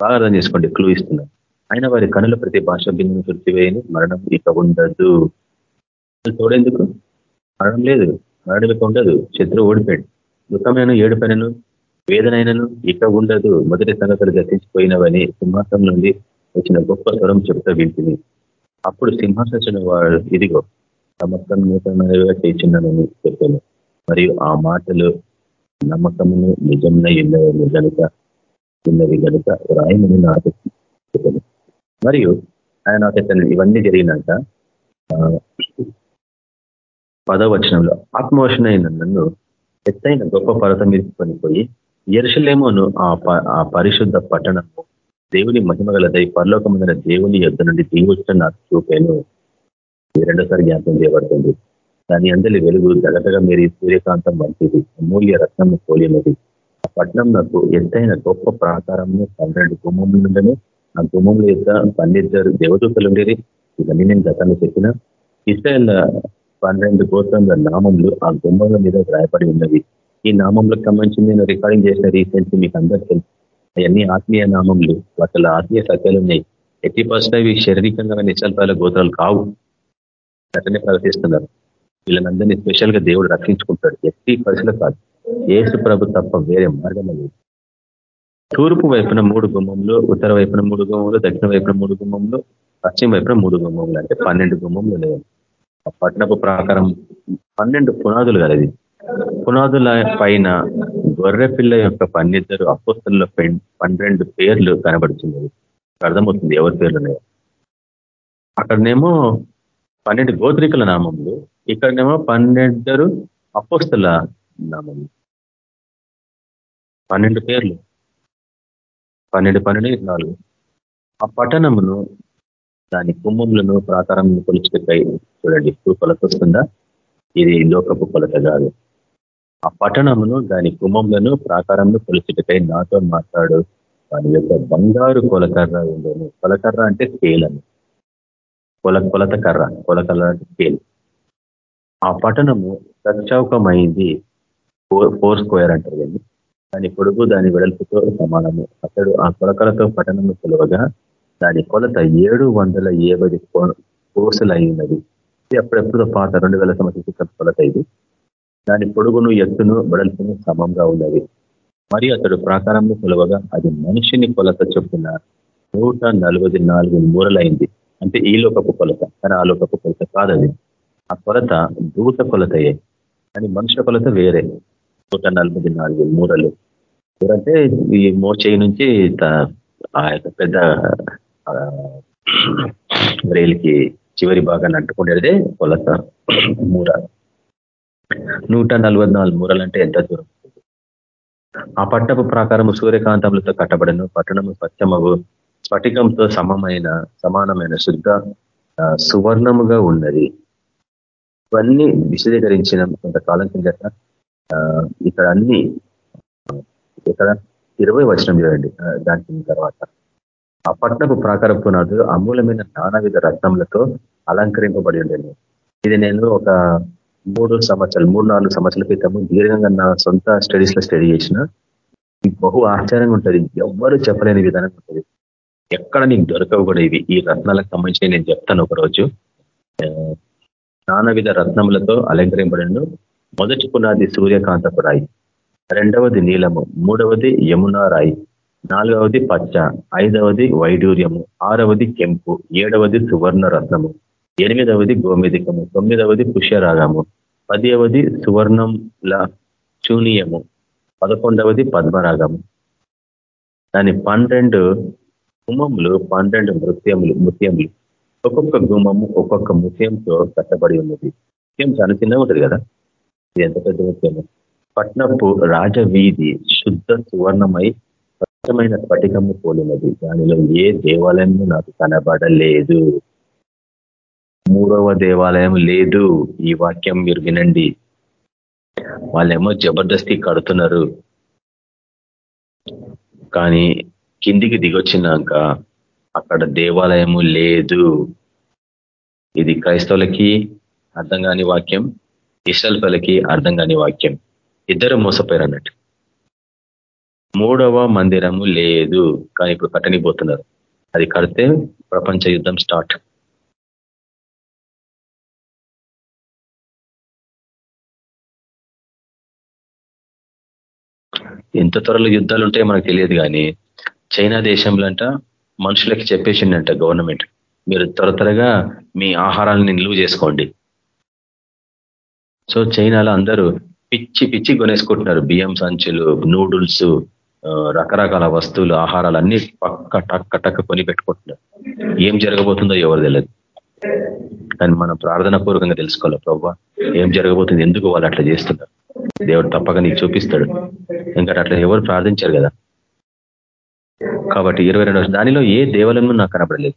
బాగా అర్థం చేసుకోండి క్లూ ఇస్తున్నాడు ఆయన వారి కనుల ప్రతి భాష బిందును తృప్తివేయని మరణం ఇక ఉండదు. తోడేందుకు? మరణం లేదు మరణం ఇక ఉండదు శత్రువు ఓడిపోయాడు. దుఃఖమైన ఏడుపైనను వేదనైనను ఇక ఉండదు. మొదటి సంగతులు గతించిపోయినవని సింహాసం నుండి వచ్చిన గొప్ప స్వరం చెప్తా వింటిని. అప్పుడు సింహాసన వాడు ఇదిగో సమస్తం నూతనగా చేసిందని చెప్పాను. మరియు ఆ మాటలు నమ్మకమును నిజంగా ఉన్నవి గనుక చిన్నవి గనుక రాయమని నాకు చెప్పాను. మరియు ఆయన అతను ఇవన్నీ జరిగినాక పదవచనంలో వచనంలో అయిన నన్ను ఎత్తైన గొప్ప పర్వతం మీద పనిపోయి ఎరుసలేమోను ఆ పరిశుద్ధ పట్టణము దేవుని మహిమ గలదై పరలోకమైన దేవుని యొద్ నుండి దీవొచ్చిన నాకు చూపాను. రెండోసారి జ్ఞాపకం చేయబడుతుంది. దాని అందరి వెలుగు జగతగా మీరు సూర్యకాంతం మంచిది అమూల్య రత్నం పోలినది. ఆ నాకు ఎంతైన గొప్ప ప్రాకారము పన్నెండు గుమ్మములను ఆ గుమ్మముల యొక్క పన్నెద్దరు దేవదూతలు ఉండేది. ఇవన్నీ నేను గతంలో చెప్పిన. ఇస్రాయల్ పన్నెండు గోత్రముల నామములు ఆ గుమ్మల మీద రాయపడి ఉన్నది ఈ నామంలకు సంబంధించి నేను రికార్డింగ్ చేసిన రీసెంట్లీ మీకు అందరు తెలుసు. అవన్నీ ఆత్మీయ నామములు వాటిలో ఆత్మీయ సత్యాలు ఉన్నాయి. ఎట్టి పరిస్థితి ఇవి శారీరకంగా నిశ్చల్పాల గోత్రాలు కావు. అట్లనే ప్రవర్తిస్తున్నారు. వీళ్ళందరినీ స్పెషల్గా దేవుడు రక్షించుకుంటాడు. ఎట్టి పరిస్థితులు కాదు. ఏసు ప్రభు తప్ప వేరే మార్గం లేదు. తూర్పు వైపున మూడు గుమ్మంలో ఉత్తర వైపున మూడు గుమ్మంలో దక్షిణ వైపున మూడు గుమ్మంలో పశ్చిమ వైపున మూడు గుమ్మంలో అంటే పన్నెండు గుమ్మములు లేవు. ఆ పట్టణపు ప్రాకారం పన్నెండు పునాదులు కలది. పునాదుల పైన గొర్రె పిల్ల యొక్క పన్నిద్దరు అపోస్తుల్లో పన్నెండు పేర్లు కనబడుతున్నది అర్థమవుతుంది ఎవరి పేర్లు అక్కడనేమో పన్నెండు గోత్రికల నామములు ఇక్కడనేమో పన్నెండు అపోస్తుల నామములు. పన్నెండు పేర్లు. పన్నెండు పన్నెండు నాలుగు. ఆ పట్టణమును దాని కుంభములను ప్రాకారములను కొలుచుకై చూడండి కొలత వస్తుందా ఇది లోకపు కొలత కాదు. ఆ పట్టణమును దాని కుమ్మములను ప్రాకారంలో కొలుచుటకై నాతో మాట్లాడు. దాని యొక్క బంగారు కొలకర్ర ఉండేను కొలకర్ర అంటే స్కేల్ కొల కొలత కర్ర కొలకర్ర అంటే స్కేల్ ఆ పట్టణము సచౌకమైంది ఫోర్ స్క్వేర్ అంటారు కానీ దాని పొడుగు దాని వెడల్పుతో సమానము. అతడు ఆ కొలకలతో పట్టణము కొలవగా దాని కొలత ఏడు వందల ఏవది కోసలు అయినది అప్పుడెప్పుడు పాత రెండు వేల సంవత్సరాల కొలత ఇది. దాని పొడుగును ఎత్తును వెడల్పును సమంగా ఉన్నది. మరి అతడు ప్రాకారంలో కొలవగా అది మనిషిని కొలత చొప్పున నూట నలభై నాలుగు మూరలైంది. అంటే ఈ లోకపు కొలత కానీ ఆ లోకపు కొలత కాదది. ఆ కొలత దూత కొలతయే కానీ మనుషుల కొలత వేరే. నూట నలభై నాలుగు మూరలు. ఎవరంటే ఈ మోచేయి నుంచి ఆ యొక్క పెద్ద రైలుకి చివరి భాగాన్ని అంటుకునేదే కొలత మూర. నూట నలభై నాలుగు మూరలంటే ఎంత దూరం? ఆ పట్టపు ప్రాకారము సూర్యకాంతములతో కట్టబడను పట్టణము స్వచ్ఛమవు స్ఫటికంతో సమమైన సమానమైన శుద్ధ సువర్ణముగా ఉన్నది. ఇవన్నీ విశదీకరించిన కొంతకాలం కిందట ఇక్కడ అన్ని ఇక్కడ ఇరవై వచనం చూడండి దాని తర్వాత. ఆ పట్టణపు ప్రాకారం పునాదు అమూలమైన నానావిధ రత్నములతో అలంకరింపబడి ఉండేది ఇది నేను ఒక మూడు సంవత్సరాలు మూడు నాలుగు సంవత్సరాల క్రితము దీర్ఘంగా నా సొంత స్టడీస్లో స్టడీ చేసిన బహు ఆశ్చర్యంగా ఉంటుంది. ఎవ్వరు చెప్పలేని విధానం ఉంటుంది. ఎక్కడ నీకు దొరకవు కూడా ఇవి. ఈ రత్నాలకు సంబంధించి నేను చెప్తాను ఒకరోజు. నానావిధ రత్నములతో అలంకరింపడను మొదటి పునాది సూర్యకాంతపు రాయి. రెండవది నీలము. మూడవది యమునా రాయి. నాలుగవది పచ్చ. ఐదవది వైడూర్యము. ఆరవది కెంపు. ఏడవది సువర్ణ రత్నము. ఎనిమిదవది గోమేధికము తొమ్మిదవది పుష్యరాగము పదివది సువర్ణంల చూనీయము పదకొండవది పద్మరాగము. దాని పన్నెండు గుమములు పన్నెండు నృత్యములు ముత్యములు. ఒక్కొక్క గుమము ఒక్కొక్క ముత్యంతో కట్టబడి ఉన్నది. ముత్యం చాలా చిన్నగా ఉంటుంది కదా? ఇది ఎంత పెద్ద ముత్యము? పట్నపు రాజవీధి శుద్ధ సువర్ణమై స్వచ్ఛమైన స్ఫటికము పోలినది. దానిలో ఏ దేవాలయము నాకు కనబడలేదు. మూడవ దేవాలయం లేదు. ఈ వాక్యం మీరు వినండి. వాళ్ళేమో జబర్దస్తి కడుతున్నారు. కానీ కిందికి దిగొచ్చినాక అక్కడ దేవాలయము లేదు. ఇది క్రైస్తవులకి అర్థం కాని వాక్యం ఇష్టల్పలకి అర్థం కాని వాక్యం. ఇద్దరు మోసపోయారు అన్నట్టు మూడవ మందిరము లేదు. కానీ ఇప్పుడు కట్టనిపోతున్నారు. అది కడితే ప్రపంచ యుద్ధం స్టార్ట్. ఎంత త్వరలో యుద్ధాలు ఉంటాయో మనకు తెలియదు కానీ చైనా దేశంలో అంట మనుషులకి చెప్పేసిండంట గవర్నమెంట్ మీరు త్వర త్వరగా మీ ఆహారాన్ని నిలువ చేసుకోండి. సో చైనాలో అందరూ పిచ్చి పిచ్చి కొనేసుకుంటున్నారు. బియ్యం సంచులు నూడుల్స్ రకరకాల వస్తువులు ఆహారాలు అన్ని పక్క టక్క టక్క కొని పెట్టుకుంటున్నారు. ఏం జరగబోతుందో ఎవరు తెలియదు కానీ మనం ప్రార్థన పూర్వకంగా తెలుసుకోవాలి. ప్రభావ ఏం జరగబోతుంది? ఎందుకు వాళ్ళు అట్లా చేస్తున్నారు? దేవుడు తప్పక నీకు చూపిస్తాడు. ఎందుకంటే అట్లా ఎవరు ప్రార్థించారు కదా. కాబట్టి ఇరవై రెండు దానిలో ఏ దేవలను నాకు కనపడలేదు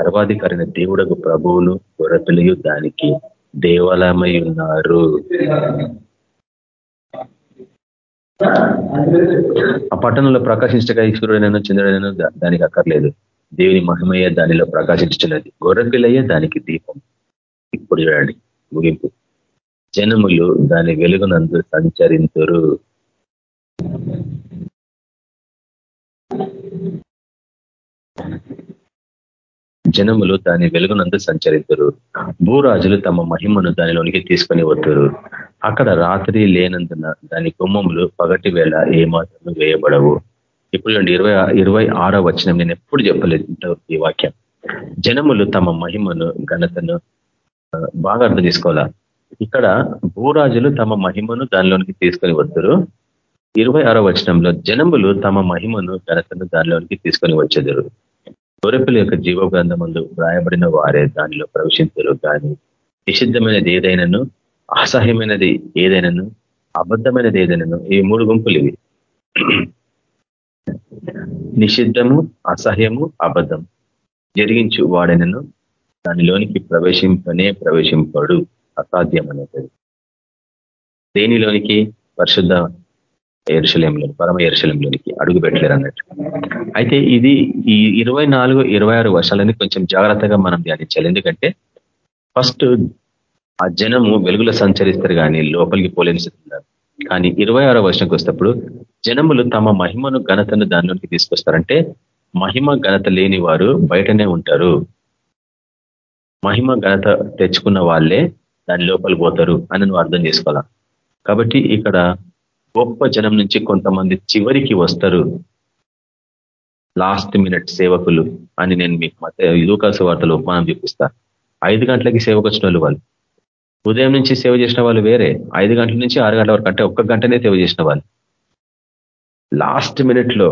సర్వాధికారైన దేవుడకు ప్రభువులు గొర్రెపిల్లయు దానికి దేవాలయమై ఉన్నారు ఆ పట్టణంలో ప్రకాశించగా ఈశ్వరుడైన చంద్రుడైన దానికి అక్కర్లేదు. దేవుని మహిమయ్య దానిలో ప్రకాశించలేదు గొర్రెపిల్లయ్యే దానికి దీపం. ఇప్పుడు చూడండి. ముగింపు. జనములు దాని వెలుగునందు సంచరించరు జనములు దాని వెలుగునందు సంచరించరు భూరాజులు తమ మహిమను దానిలోనికి తీసుకొని వద్దరు అక్కడ రాత్రి లేనందున దాని గుమ్మములు పగటి వేళ ఏమాత్రం వేయబడవు. ఇప్పుడు ఇరవై ఇరవై ఆరో వచ్చిన నేను ఎప్పుడు చెప్పలేదు ఈ వాక్యం. జనములు తమ మహిమను ఘనతను బాగా అర్థం చేసుకోవాలా? ఇక్కడ భూరాజులు తమ మహిమను దానిలోనికి తీసుకొని వద్దరు ఇరవై ఆరో వచనంలో జనములు తమ మహిమను ఘనతను దానిలోనికి తీసుకొని వచ్చేదరు. గొరపిల యొక్క జీవగ్రంథములు వ్రాయబడిన వారే దానిలో ప్రవేశించరు కానీ నిషిద్ధమైనది ఏదైనాను అసహ్యమైనది ఏదైనాను అబద్ధమైనది ఏదైనాను ఈ మూడు గుంపులు ఇవి. నిషిద్ధము అసహ్యము అబద్ధం. జరిగించు వాడైనను దానిలోనికి ప్రవేశింపనే ప్రవేశింపడు. అసాధ్యం అనేది దేనిలోనికి? పరిశుద్ధ ఎరుశలంలో పరమ ఎరుశలంలోనికి అడుగు పెట్టలేరు అన్నట్టు అయితే ఇది ఈ ఇరవై నాలుగు ఇరవై ఆరు వర్షాలని కొంచెం జాగ్రత్తగా మనం ధ్యానించాలి. ఎందుకంటే ఫస్ట్ ఆ జనము వెలుగులో సంచరిస్తారు కానీ లోపలికి పోలేనిస్తున్నారు కానీ ఇరవై ఆరో వర్షంకి వస్తప్పుడు జనములు తమ మహిమను ఘనతను దానిలోకి తీసుకొస్తారంటే మహిమ ఘనత లేని వారు బయటనే ఉంటారు. మహిమ ఘనత తెచ్చుకున్న వాళ్ళే దాని లోపలి పోతారు అని నువ్వు అర్థం చేసుకోవాలా? కాబట్టి ఇక్కడ గొప్ప జనం నుంచి కొంతమంది చివరికి వస్తారు. లాస్ట్ మినిట్ సేవకులు అని నేను మీకు మత లూకాసు వార్తలు ఉపమానం చూపిస్తా. ఐదు గంటలకి సేవకు వచ్చిన వాళ్ళు వాళ్ళు. ఉదయం నుంచి సేవ చేసిన వాళ్ళు వేరే. ఐదు గంటల నుంచి ఆరు గంటల వరకు అంటే ఒక్క గంటనే సేవ చేసిన వాళ్ళు. లాస్ట్ మినిట్లో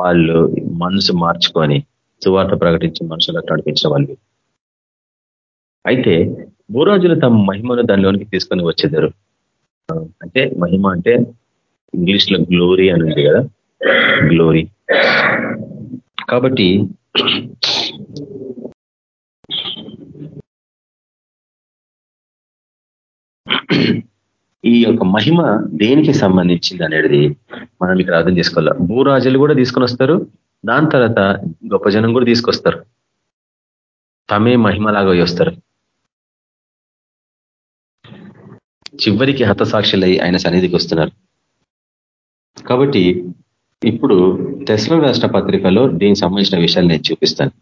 వాళ్ళు మనసు మార్చుకొని సువార్త ప్రకటించి మనుషులకు నడిపించిన వాళ్ళు. అయితే భూరాజులు తమ మహిమను దానిలోనికి తీసుకొని వచ్చేదారు. అంటే మహిమ అంటే ఇంగ్లీష్లో గ్లోరీ అని ఉంది కదా? గ్లోరీ కాబట్టి ఈ యొక్క మహిమ దేనికి సంబంధించింది అనేది మనం ఇక్కడ అర్థం చేసుకోవాలి? భూరాజులు కూడా తీసుకొని వస్తారు. దాని తర్వాత గొప్ప జనం కూడా తీసుకొస్తారు. తమే మహిమలాగా వస్తారు. చివరికి హతసాక్షులై ఆయన సన్నిధికి వస్తున్నారు కాబట్టి ఇప్పుడు తెస్లం రాష్ట్ర పత్రికలో దీనికి సంబంధించిన విషయాలు నేను చూపిస్తాను.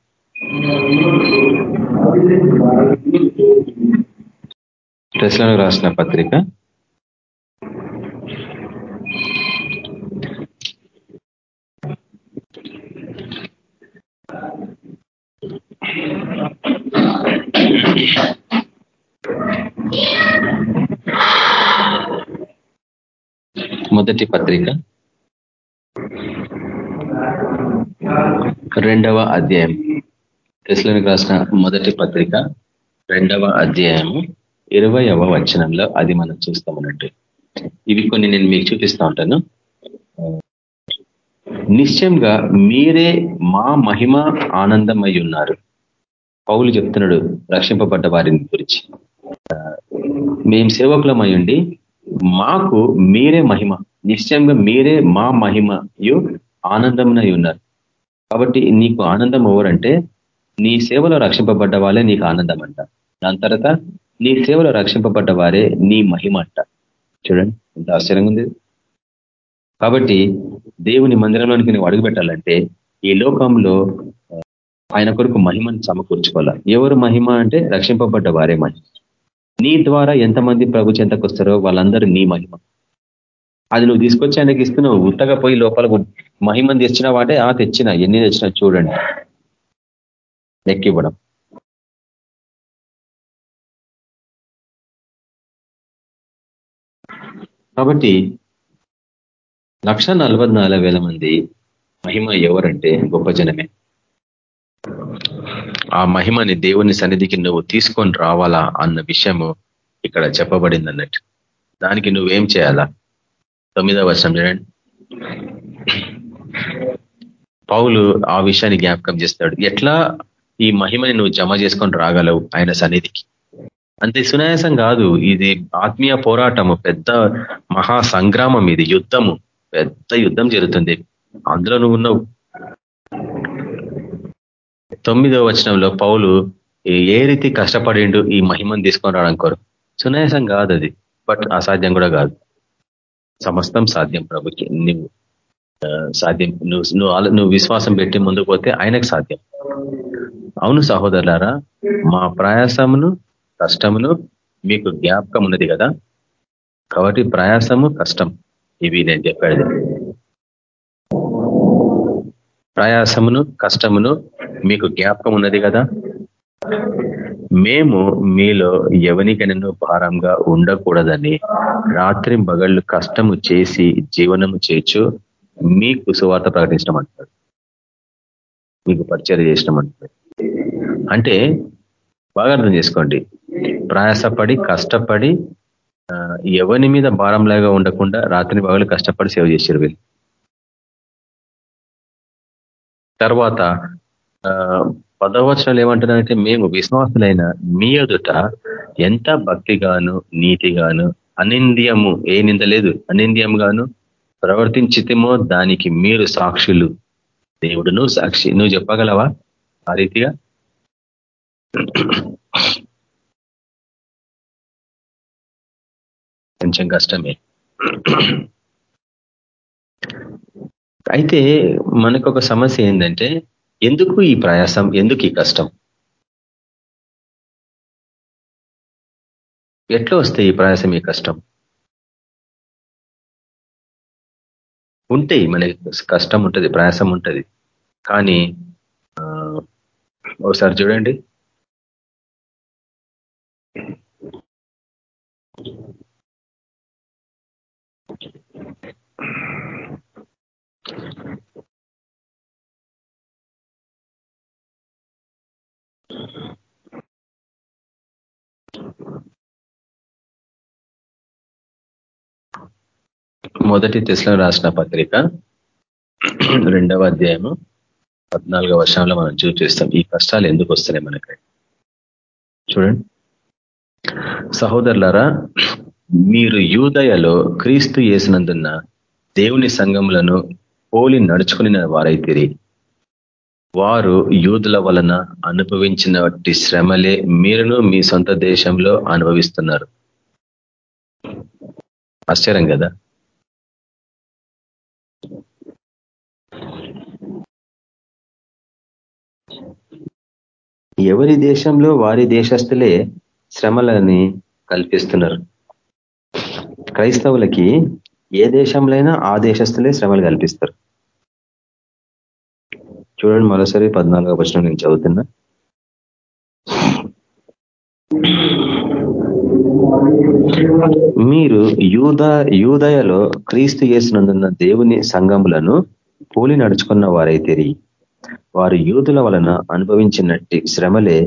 టెస్లను రాసిన పత్రిక. మొదటి పత్రిక. రెండవ అధ్యాయం. తెస్లోనికి రాసిన మొదటి పత్రిక రెండవ అధ్యాయము ఇరవైవ వచనంలో అది మనం చూస్తామన్నట్టు ఇవి కొన్ని నేను మీకు చూపిస్తూ ఉంటాను. నిశ్చయంగా మీరే మా మహిమ ఆనందమై ఉన్నారు. పౌలు చెప్తున్నాడు రక్షింపబడ్డ వారిని గురించి. మేము సేవకులమై ఉండి మాకు మీరే మహిమ. నిశ్చయంగా మీరే మా మహిమయు ఆనందమునై ఉన్నారు కాబట్టి నీకు ఆనందం ఎవరంటే నీ సేవలో రక్షింపబడ్డ వాళ్ళే నీకు ఆనందం అంట దాని తర్వాత నీ సేవలో రక్షింపబడ్డ వారే నీ మహిమ అంట చూడండి ఎంత ఆశ్చర్యంగా ఉంది కాబట్టి దేవుని మందిరంలోనికి నువ్వు అడుగుపెట్టాలంటే ఈ లోకంలో ఆయన కొరకు మహిమను సమకూర్చుకోవాలి. ఎవరు మహిమ అంటే రక్షింపబడ్డ వారే మహిమ. నీ ద్వారా ఎంతమంది ప్రభు చెంతకు వస్తారో వాళ్ళందరూ నీ మహిమ. అది నువ్వు తీసుకొచ్చి ఆయనకి ఇస్తున్నావు ఉత్తగా పోయి లోపల మహిమను తెచ్చిన వాటే ఆ తెచ్చిన ఎన్ని తెచ్చినా చూడండి. లెక్కివ్వడం. కాబట్టి లక్ష మంది మహిమ ఎవరంటే గొప్ప జనమే. ఆ మహిమని దేవుని సన్నిధికి నువ్వు తీసుకొని రావాలా అన్న విషయము ఇక్కడ చెప్పబడింది అన్నట్టు దానికి నువ్వేం చేయాలా? తొమ్మిదవ వర్షం చూడండి. పౌలు ఆ విషయాన్ని జ్ఞాపకం చేస్తాడు. ఎట్లా ఈ మహిమని నువ్వు జమ చేసుకొని రాగలవు ఆయన సన్నిధికి? అంతే సునాయాసం కాదు. ఇది ఆత్మీయ పోరాటము పెద్ద మహా సంగ్రామం ఇది యుద్ధము పెద్ద యుద్ధం జరుగుతుంది. అందులో నువ్వు ఉన్నావు. తొమ్మిదవ వచనంలో పౌలు ఏ రీతి కష్టపడిండు ఈ మహిమను తీసుకొని రావడం కోరు సునాయాసం కాదు అది బట్ అసాధ్యం కూడా కాదు. సమస్తం సాధ్యం ప్రభుకి. నువ్వు సాధ్యం నువ్వు నువ్వు నువ్వు విశ్వాసం పెట్టి ముందుకు పోతే ఆయనకు సాధ్యం. అవును సహోదరులారా మా ప్రయాసమును కష్టమును మీకు జ్ఞాపకం ఉన్నది కదా? కాబట్టి ప్రయాసము కష్టం ఇవి నేను చెప్పాడు ప్రయాసమును కష్టమును మీకు జ్ఞాపకం ఉన్నది కదా? మేము మీలో ఎవనికైనా భారంగా ఉండకూడదని రాత్రి బగళ్ళు కష్టము చేసి జీవనము చేయొచ్చు మీకు సువార్త ప్రకటించడం అంటారు మీకు పరిచయం చేసినాం అంటే బాగా అర్థం చేసుకోండి. ప్రయాసపడి కష్టపడి ఎవరి మీద భారంలాగా ఉండకుండా రాత్రి పగలు కష్టపడి సేవ చేశారు వీళ్ళు. తర్వాత పదవచనాలు ఏమంటున్నారంటే మేము విశ్వాసులైన మీ ఎదుట ఎంత భక్తిగాను నీతిగాను అనింద్యము ఏ నింద లేదు. అనింద్యముగాను ప్రవర్తించితేమో దానికి మీరు సాక్షులు. దేవుడు నువ్వు సాక్షి నువ్వు చెప్పగలవా ఆ రీతిగా? కొంచెం కష్టమే. అయితే మనకు ఒక సమస్య ఏంటంటే ఎందుకు ఈ ప్రయాసం? ఎందుకు ఈ కష్టం? ఎట్లా వస్తే ఈ ప్రయాసం ఈ కష్టం? ఉంటాయి మనకి కష్టం ఉంటుంది ప్రయాసం ఉంటుంది. కానీ ఒకసారి చూడండి. మొదటి తెశలో రాసిన పత్రిక రెండవ అధ్యాయము పద్నాలుగో వర్షంలో మనం చూస్తాం. ఈ కష్టాలు ఎందుకు వస్తున్నాయి మనకి? చూడండి. సహోదరులారా మీరు యూదయలో క్రీస్తు చేసినందున్న దేవుని సంఘములను పోలి నడుచుకుని వారైతిరి. వారు యూదుల వలన అనుభవించిన శ్రమలే మీరును మీ సొంత దేశంలో అనుభవిస్తున్నారు. ఆశ్చర్యం కదా? ఎవరి దేశంలో వారి దేశస్తులే శ్రమలని కల్పిస్తున్నారు? క్రైస్తవులకి ఏ దేశంలో ఆ దేశస్తులే శ్రమలు కల్పిస్తారు. చూడండి మరోసారి పద్నాలుగో వచనం నేను చదువుతున్నా. మీరు యూద యూదయలో క్రీస్తు చేసినందున్న దేవుని సంఘములను పోలి నడుచుకున్న వారైతే వారు యూదుల వలన అనుభవించినట్టి శ్రమలే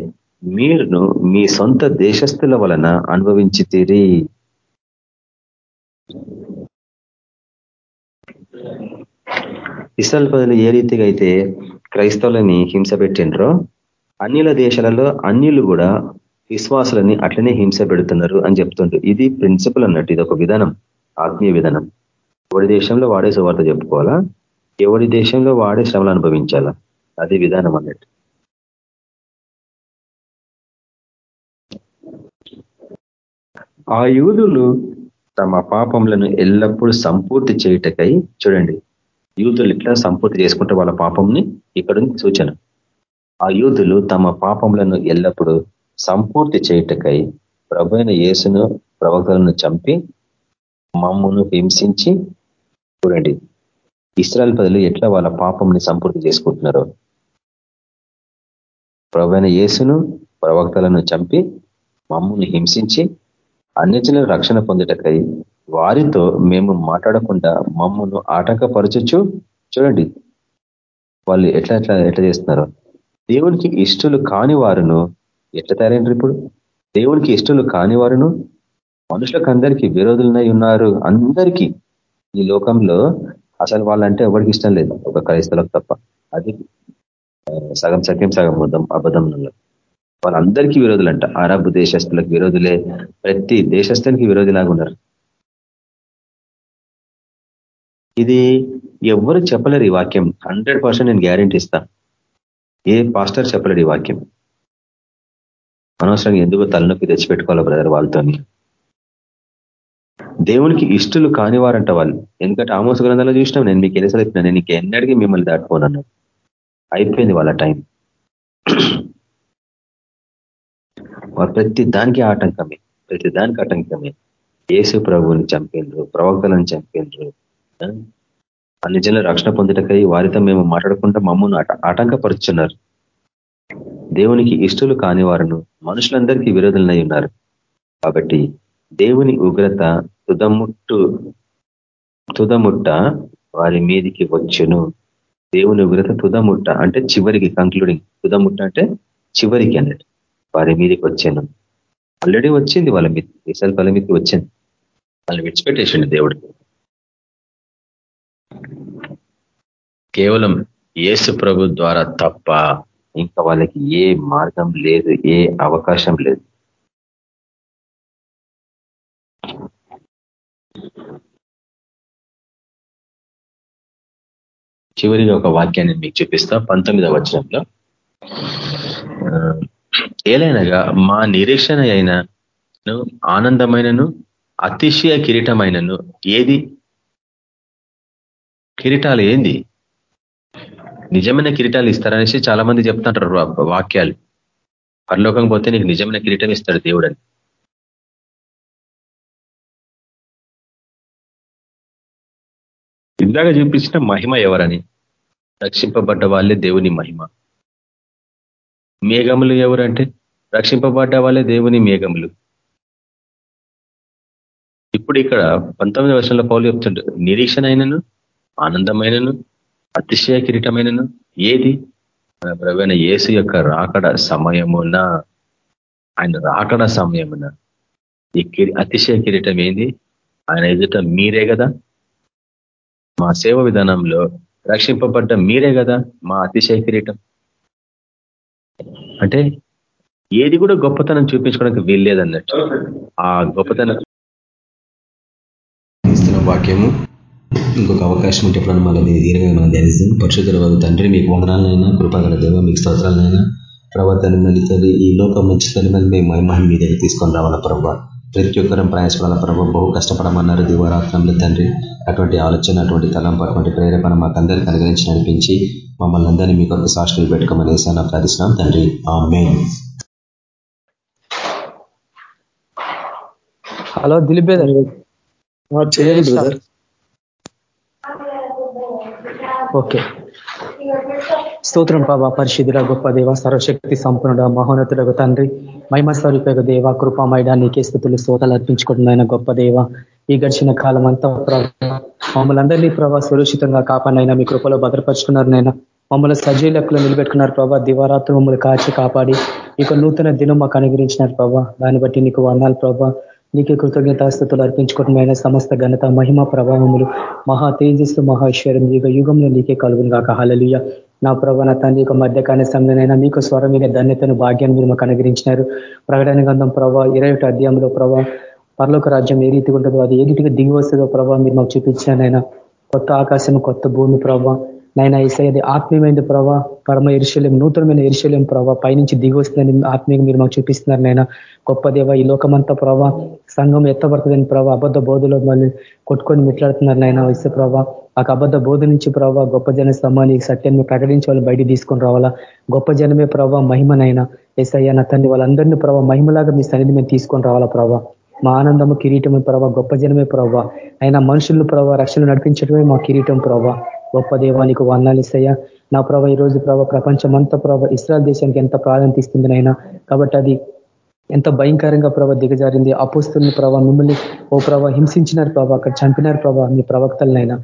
మీరును మీ సొంత దేశస్తుల వలన అనుభవించి తీరి ఇసల్ పదులు ఏ రీతిగా అయితే క్రైస్తవులని హింస పెట్టిండ్రో అన్యుల దేశాలలో అన్యులు కూడా విశ్వాసులని అట్లనే హింస పెడుతున్నారు అని చెప్తుండ్రు. ఇది ప్రిన్సిపల్ అన్నట్టు ఇది ఒక విధానం ఆత్మీయ విధానం. ఎవరి దేశంలో వాడే సువార్త చెప్పుకోవాలా? ఎవరి దేశంలో వాడే శ్రమలు అనుభవించాలా? అది విధానం అన్నట్టు. ఆ యూదులు తమ పాపములను ఎల్లప్పుడూ సంపూర్తి చేయుటకై చూడండి యూదులు ఇట్లా సంపూర్తి చేసుకుంటే వాళ్ళ పాపంని ఇక్కడ సూచన. ఆ యూదులు తమ పాపములను ఎల్లప్పుడూ సంపూర్తి చేయుటకై ప్రభు యేసును ప్రవక్తలను చంపి మమ్మును హింసించి చూడండి ఇస్రాయల్ ప్రజలు ఎట్లా వాళ్ళ పాపంని సంపూర్తి చేసుకుంటున్నారో? ప్రవైన యేసును ప్రవక్తలను చంపి మమ్మల్ని హింసించి అన్నిటిని రక్షణ పొందుటకై వారితో మేము మాట్లాడకుండా మమ్మల్ని ఆటంకపరచచ్చు చూడండి. వాళ్ళు ఎట్లా ఎట్లా ఎట్లా చేస్తున్నారు? దేవునికి ఇష్టలు కాని వారును ఎట్లా తయారైనరు ఇప్పుడు? దేవునికి ఇష్టలు కాని వారును మనుషులకు అందరికీ విరోధులనై ఉన్నారు. అందరికీ ఈ లోకంలో అసలు వాళ్ళంటే ఎవరికి ఇష్టం లేదు. ఒక క్రైస్తవులకు తప్ప. అది సగం సత్యం సగం అబద్ధం అబద్ధంలో. వాళ్ళందరికీ విరోధులంట. అరబ్ దేశస్తులకు విరోధులే. ప్రతి దేశస్తులకి విరోధిలాగా ఉన్నారు ఇది ఎవ్వరు చెప్పలేరు ఈ వాక్యం. హండ్రెడ్ నేను గ్యారెంటీ ఇస్తా. ఏ పాస్టర్ చెప్పలేడు ఈ వాక్యం. అనవసరంగా ఎందుకు తలనొప్పి తెచ్చిపెట్టుకోవాలి బ్రదర్ వాళ్ళతోని? దేవునికి ఇష్టలు కానివారంట వాళ్ళు. ఎందుకంటే ఆమోస గ్రంథాలు చూసినాం. నేను మీకు ఎన్నిసార్లు చెప్పినా నేను నీకు ఎన్నడికి మిమ్మల్ని దాటుకోనన్నాడు అయిపోయింది వాళ్ళ టైం. వారు ప్రతి దానికి ఆటంకమే. ప్రతి దానికి ఆటంకమే. యేసు ప్రభువుని చంపిండ్రు ప్రవక్తలను చంపిండ్రు అన్ని జనులు రక్షణ పొందుటకై వారితో మేము మాట్లాడకుండా మమ్మల్ని ఆటంకపరుచున్నారు దేవునికి ఇష్టలు కాని వారును మనుషులందరికీ విరోధులనై ఉన్నారు. కాబట్టి దేవుని ఉగ్రత తుదముట్టు తుదముట్ట వారి మీదికి వచ్చును. దేవుని ఉగ్రత తుదముట్ట అంటే చివరికి కంక్లూడింగ్ తుదముట్ట అంటే చివరికి అన్నట్టు. వారి మీదకి వచ్చాను. ఆల్రెడీ వచ్చింది వాళ్ళ మీద విశాల వాళ్ళ మీదకి వచ్చింది. వాళ్ళు విడిచిపెట్టేసిండు దేవుడు. కేవలం యేసు ప్రభు ద్వారా తప్ప ఇంకా వాళ్ళకి ఏ మార్గం లేదు ఏ అవకాశం లేదు. చివరిగా ఒక వాక్యాన్ని మీకు చూపిస్తా పంతొమ్మిదవ వచనంలో. ఏలైనగా మా నిరీక్షణ అయిన ఆనందమైనను అతిశయ కిరీటమైనను ఏది కిరీటాలు ఏంది? నిజమైన కిరీటాలు ఇస్తారనేసి చాలా మంది చెప్తుంటారు వాక్యాలు. పరలోకం పోతే నీకు నిజమైన కిరీటం ఇస్తాడు దేవుడు అని. ఇందాక చూపించిన మహిమ ఎవరని? రక్షింపబడ్డ వాళ్ళే దేవుని మహిమ. మేఘములు ఎవరంటే? రక్షింపబడ్డ వాళ్ళే దేవుని మేఘములు. ఇప్పుడు ఇక్కడ పంతొమ్మిది వర్షంలో పౌలు చెప్తుంటారు నిరీక్షణ అయినను ఆనందమైనను అతిశయ కిరీటమైనను ఏది? మన ప్రవీణ యేసు యొక్క రాకడ సమయమున ఆయన రాకడ సమయమున. ఈ అతిశయ కిరీటం ఏంది? ఆయన ఎదుట మీరే కదా మా సేవ విధానంలో రక్షింపబడ్డ మీరే కదా మా అతిశయ కిరీటం? అంటే ఏది కూడా గొప్పతనం చూపించుకోవడానికి వీల్లేదన్నట్టు. ఆ గొప్పతనం వాక్యము ఇంకొక అవకాశం ఉంటే ఎప్పుడన్నా మళ్ళీ మీరు దీర్ఘంగా మనం ధ్యానిస్తాం. పరిశుద్ధ తండ్రి మీకు వందనాలనైనా కృపగల దేవ మీకు స్తోత్రాలనైనా ప్రభావం మళ్ళీ ఈ లోకం నుంచి తల్లి మేము మహిమ మీ దగ్గర తీసుకొని రావాలా ప్రభావ ప్రతి ఒక్కరం ప్రయాసపడాల ప్రభు? బహు కష్టపడమన్నారు దివరాత్రంలో తండ్రి. అటువంటి ఆలోచన అటువంటి తలంపు అటువంటి ప్రేరేపణ మాకు అందరికీ అనుగ్రహించి నడిపించి మమ్మల్ని అందరినీ మీ కొరకు సాక్షులు పెట్టుకోమని వేసాను ప్రార్థిస్తున్నాం. తండ్రి ఆమె హలో దిలీప్ ఓకే. స్తోత్రం ప్రభా పరిశుద్ధుల గొప్ప దేవ సర్వశక్తి సంపన్నుడ మహోన్నతులకు తండ్రి మహిమ స్వరూపక దేవ కృపామైడా నీకే స్థుతులు స్తోతలు అర్పించుకుంటున్నాయన గొప్ప దేవ. ఈ గడిచిన కాలం అంతా మమ్మల్ని అందరినీ ప్రభా సురక్షితంగా కాపాడినైనా మీ కృపలో భద్రపరుచుకున్నారు నైనా మమ్మల్ని సజీ లెక్కలు నిలబెట్టుకున్నారు ప్రభా దివారాత్రి మమ్మల్ని కాచి కాపాడి ఇక నూతన దినం మాకు అనుగ్రహించినారు ప్రభా. దాన్ని బట్టి నీకు వర్ణాలు ప్రభా. నీకే కృతజ్ఞతాస్థుతులు అర్పించుకోవటమైన సమస్త ఘనత మహిమ ప్రభావములు మహా తేజస్సు మహేశ్వరం యుగ యుగంలో నీకే కలుగును కాక హలలియ నా ప్రభా నా తండ్రి యొక్క మధ్యకాల సమయంలోనైనా మీకు స్వరం మీద ధన్యతను భాగ్యాన్ని మీరు మాకు అనుగ్రహించినారు. ప్రకటన గంధం ప్రభా ఇరవై అధ్యాయంలో ప్రభా పర్లోక రాజ్యం ఏ రీతిగా ఉంటుందో అది ఏ రీతిగా దిగి వస్తుందో ప్రభావ మీరు మాకు చూపించానైనా కొత్త ఆకాశం కొత్త భూమి ప్రభావ నైనా ఈసైది ఆత్మీయమైన ప్రభావ పరమ ఇరుశల్యం నూతనమైన ఇరుశల్యం ప్రభావ పైనుంచి దిగి వస్తుందని ఆత్మీయంగా మీరు మాకు చూపిస్తున్నారు నాయన. గొప్ప దేవ ఈ లోకమంతా ప్రభావ సంఘం ఎత్తబడుతుందని ప్రభావ అబద్ధ బోధలో మళ్ళీ కొట్టుకొని మిట్లాడుతున్నారు నాయన ఇస్తే ప్రభావ ఆ అబద్ధ బోధ నుంచి ప్రభావ గొప్ప జన సమాని సత్యాన్ని ప్రకటించి వాళ్ళు బయట తీసుకొని రావాలా. గొప్ప జనమే ప్రభావ మహిమనైనా ఎస్ఐ నా తండ్రి వాళ్ళందరినీ ప్రభావ మహిమలాగా మీ సన్నిధి మేము తీసుకొని రావాలా ప్రభావ మా ఆనందము కిరీటమే ప్రభావ గొప్ప జనమే ప్రభావ అయినా మనుషులు ప్రభావ రక్షణ నడిపించడమే మా కిరీటం ప్రభావ గొప్ప దేవానికి వందాలిసయ్యా నా ప్రభ ఈ రోజు ప్రపంచం అంతా ప్రభావ ఇస్రాయల్ దేశానికి ఎంత ప్రాధాన్యత ఇస్తుంది నైనా కాబట్టి అది ఎంత భయంకరంగా ప్రభావ దిగజారింది. అపోస్తున్న ప్రభావ మిమ్మల్ని ఓ ప్రభావ హింసించినారు ప్రభావ అక్కడ చంపినారు ప్రభావ మీ ప్రవక్తలనైనా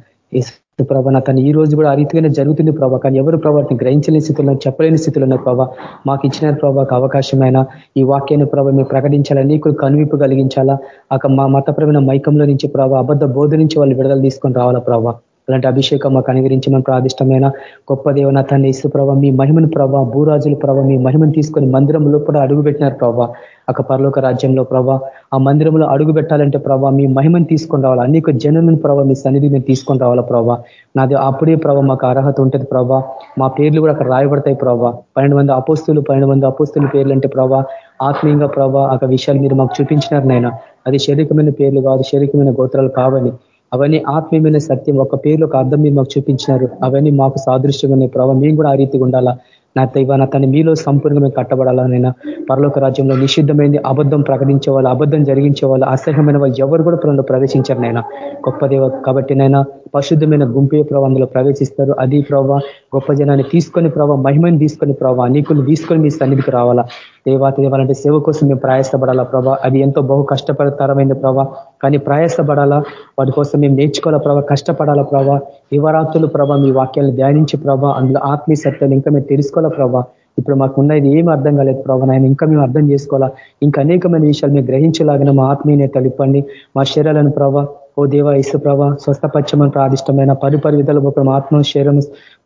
ప్రభా నా తను ఈ రోజు కూడా ఆ రీతిగానే జరుగుతుంది ప్రభా. కానీ ఎవరు ప్రభావం గ్రహించలేని స్థితిలో చెప్పలేని స్థితిలో ఉన్న ప్రభావ మాకు ఇచ్చిన ప్రభావకు అవకాశమైన ఈ వాక్యాన్ని ప్రభావ మేము ప్రకటించాలా? నీకు కనువిప్పు కలిగించాలా? అక్కడ మా మతపరమైన మైకంలో నుంచి ప్రభావ అబద్ధ బోధ నుంచి వాళ్ళు విడుదల తీసుకొని రావాలా ప్రభావ అలాంటి అభిషేకం మాకు అనుగ్రహించమని ప్రాదిష్టమైన గొప్ప దేవన తన ఇసు ప్రభావ మీ మహిమను ప్రభావ భూరాజుల ప్రభావ మీ మహిమను తీసుకొని మందిరంలో కూడా అడుగుపెట్టినారు ప్రభావ అక్క పరలోక రాజ్యంలో ప్రభా ఆ మందిరంలో అడుగు పెట్టాలంటే ప్రభావ మీ మహిమను తీసుకొని రావాలి? అనేక జనులను ప్రభావ మీ సన్నిధి మేము తీసుకొని రావాలా ప్రభావ నాది అప్పుడే ప్రభావ మాకు అర్హత ఉంటుంది ప్రభా. మా పేర్లు కూడా అక్కడ రాయబడతాయి ప్రభావ పన్నెండు మంది అపోస్తులు పన్నెండు మంది అపోస్తుల పేర్లు అంటే ప్రభా ఆత్మీయంగా ప్రభా ఆ విషయాలు మీరు మాకు చూపించినారు నాయన. అది శరీరమైన పేర్లు కాదు శరీరమైన గోత్రాలు కావని. అవన్నీ ఆత్మీయమైన సత్యం. ఒక పేర్లో ఒక అర్థం మీరు మాకు చూపించినారు. అవన్నీ మాకు సాదృశ్యంగా ఉన్నాయి. ప్రభావ మేము కూడా ఆ రీతిగా ఉండాలా? నా దైవ నా తన మీలో సంపూర్ణంగా మేము కట్టబడాలనైనా పరలోక రాజ్యంలో నిషిద్ధమైంది అబద్ధం ప్రకటించే వాళ్ళు అబద్ధం జరిగించే వాళ్ళు అసహ్యమైన వాళ్ళు ఎవరు కూడా పొలంలో ప్రవేశించారు నైనా గొప్ప దేవ కాబట్టి నైనా పరిశుద్ధమైన గుంపే అందులో ప్రవేశిస్తారు. అది ప్రభావ గొప్ప జనాన్ని తీసుకొని ప్రభావ మహిమని తీసుకొని ప్రభావ నీకులు తీసుకొని మీ సన్నిధికి రావాలా. దేవాత దేవాలంటే సేవ కోసం మేము ప్రయాసపడాలా ప్రభా. అది ఎంతో బహు కష్టపడతరమైన ప్రభా. కానీ ప్రయాసపడాలా? వాటి కోసం మేము నేర్చుకోవాలా ప్రభా? కష్టపడాలా ప్రభా? యువరాత్రులు ప్రభా మీ వాక్యాలను ధ్యానించి ప్రభా అందులో ఆత్మీయ సత్యాన్ని ఇంకా మేము తెలుసుకోవాలా ప్రభా? ఇప్పుడు మాకు ఉన్నది ఏమి అర్థం కాలేదు ప్రభా. నాయన ఇంకా మేము అర్థం చేసుకోవాలా? ఇంకా అనేకమైన విషయాలు మేము గ్రహించలాగిన మా ఆత్మీయనే తలిపండి. మా శరీరాలను ప్రభా ఓ దేవ ఇసు ప్రభ స్వస్థపచ్చమని ప్రాదిష్టమైన పరిపరి విధాలు ఆత్మ శరీరం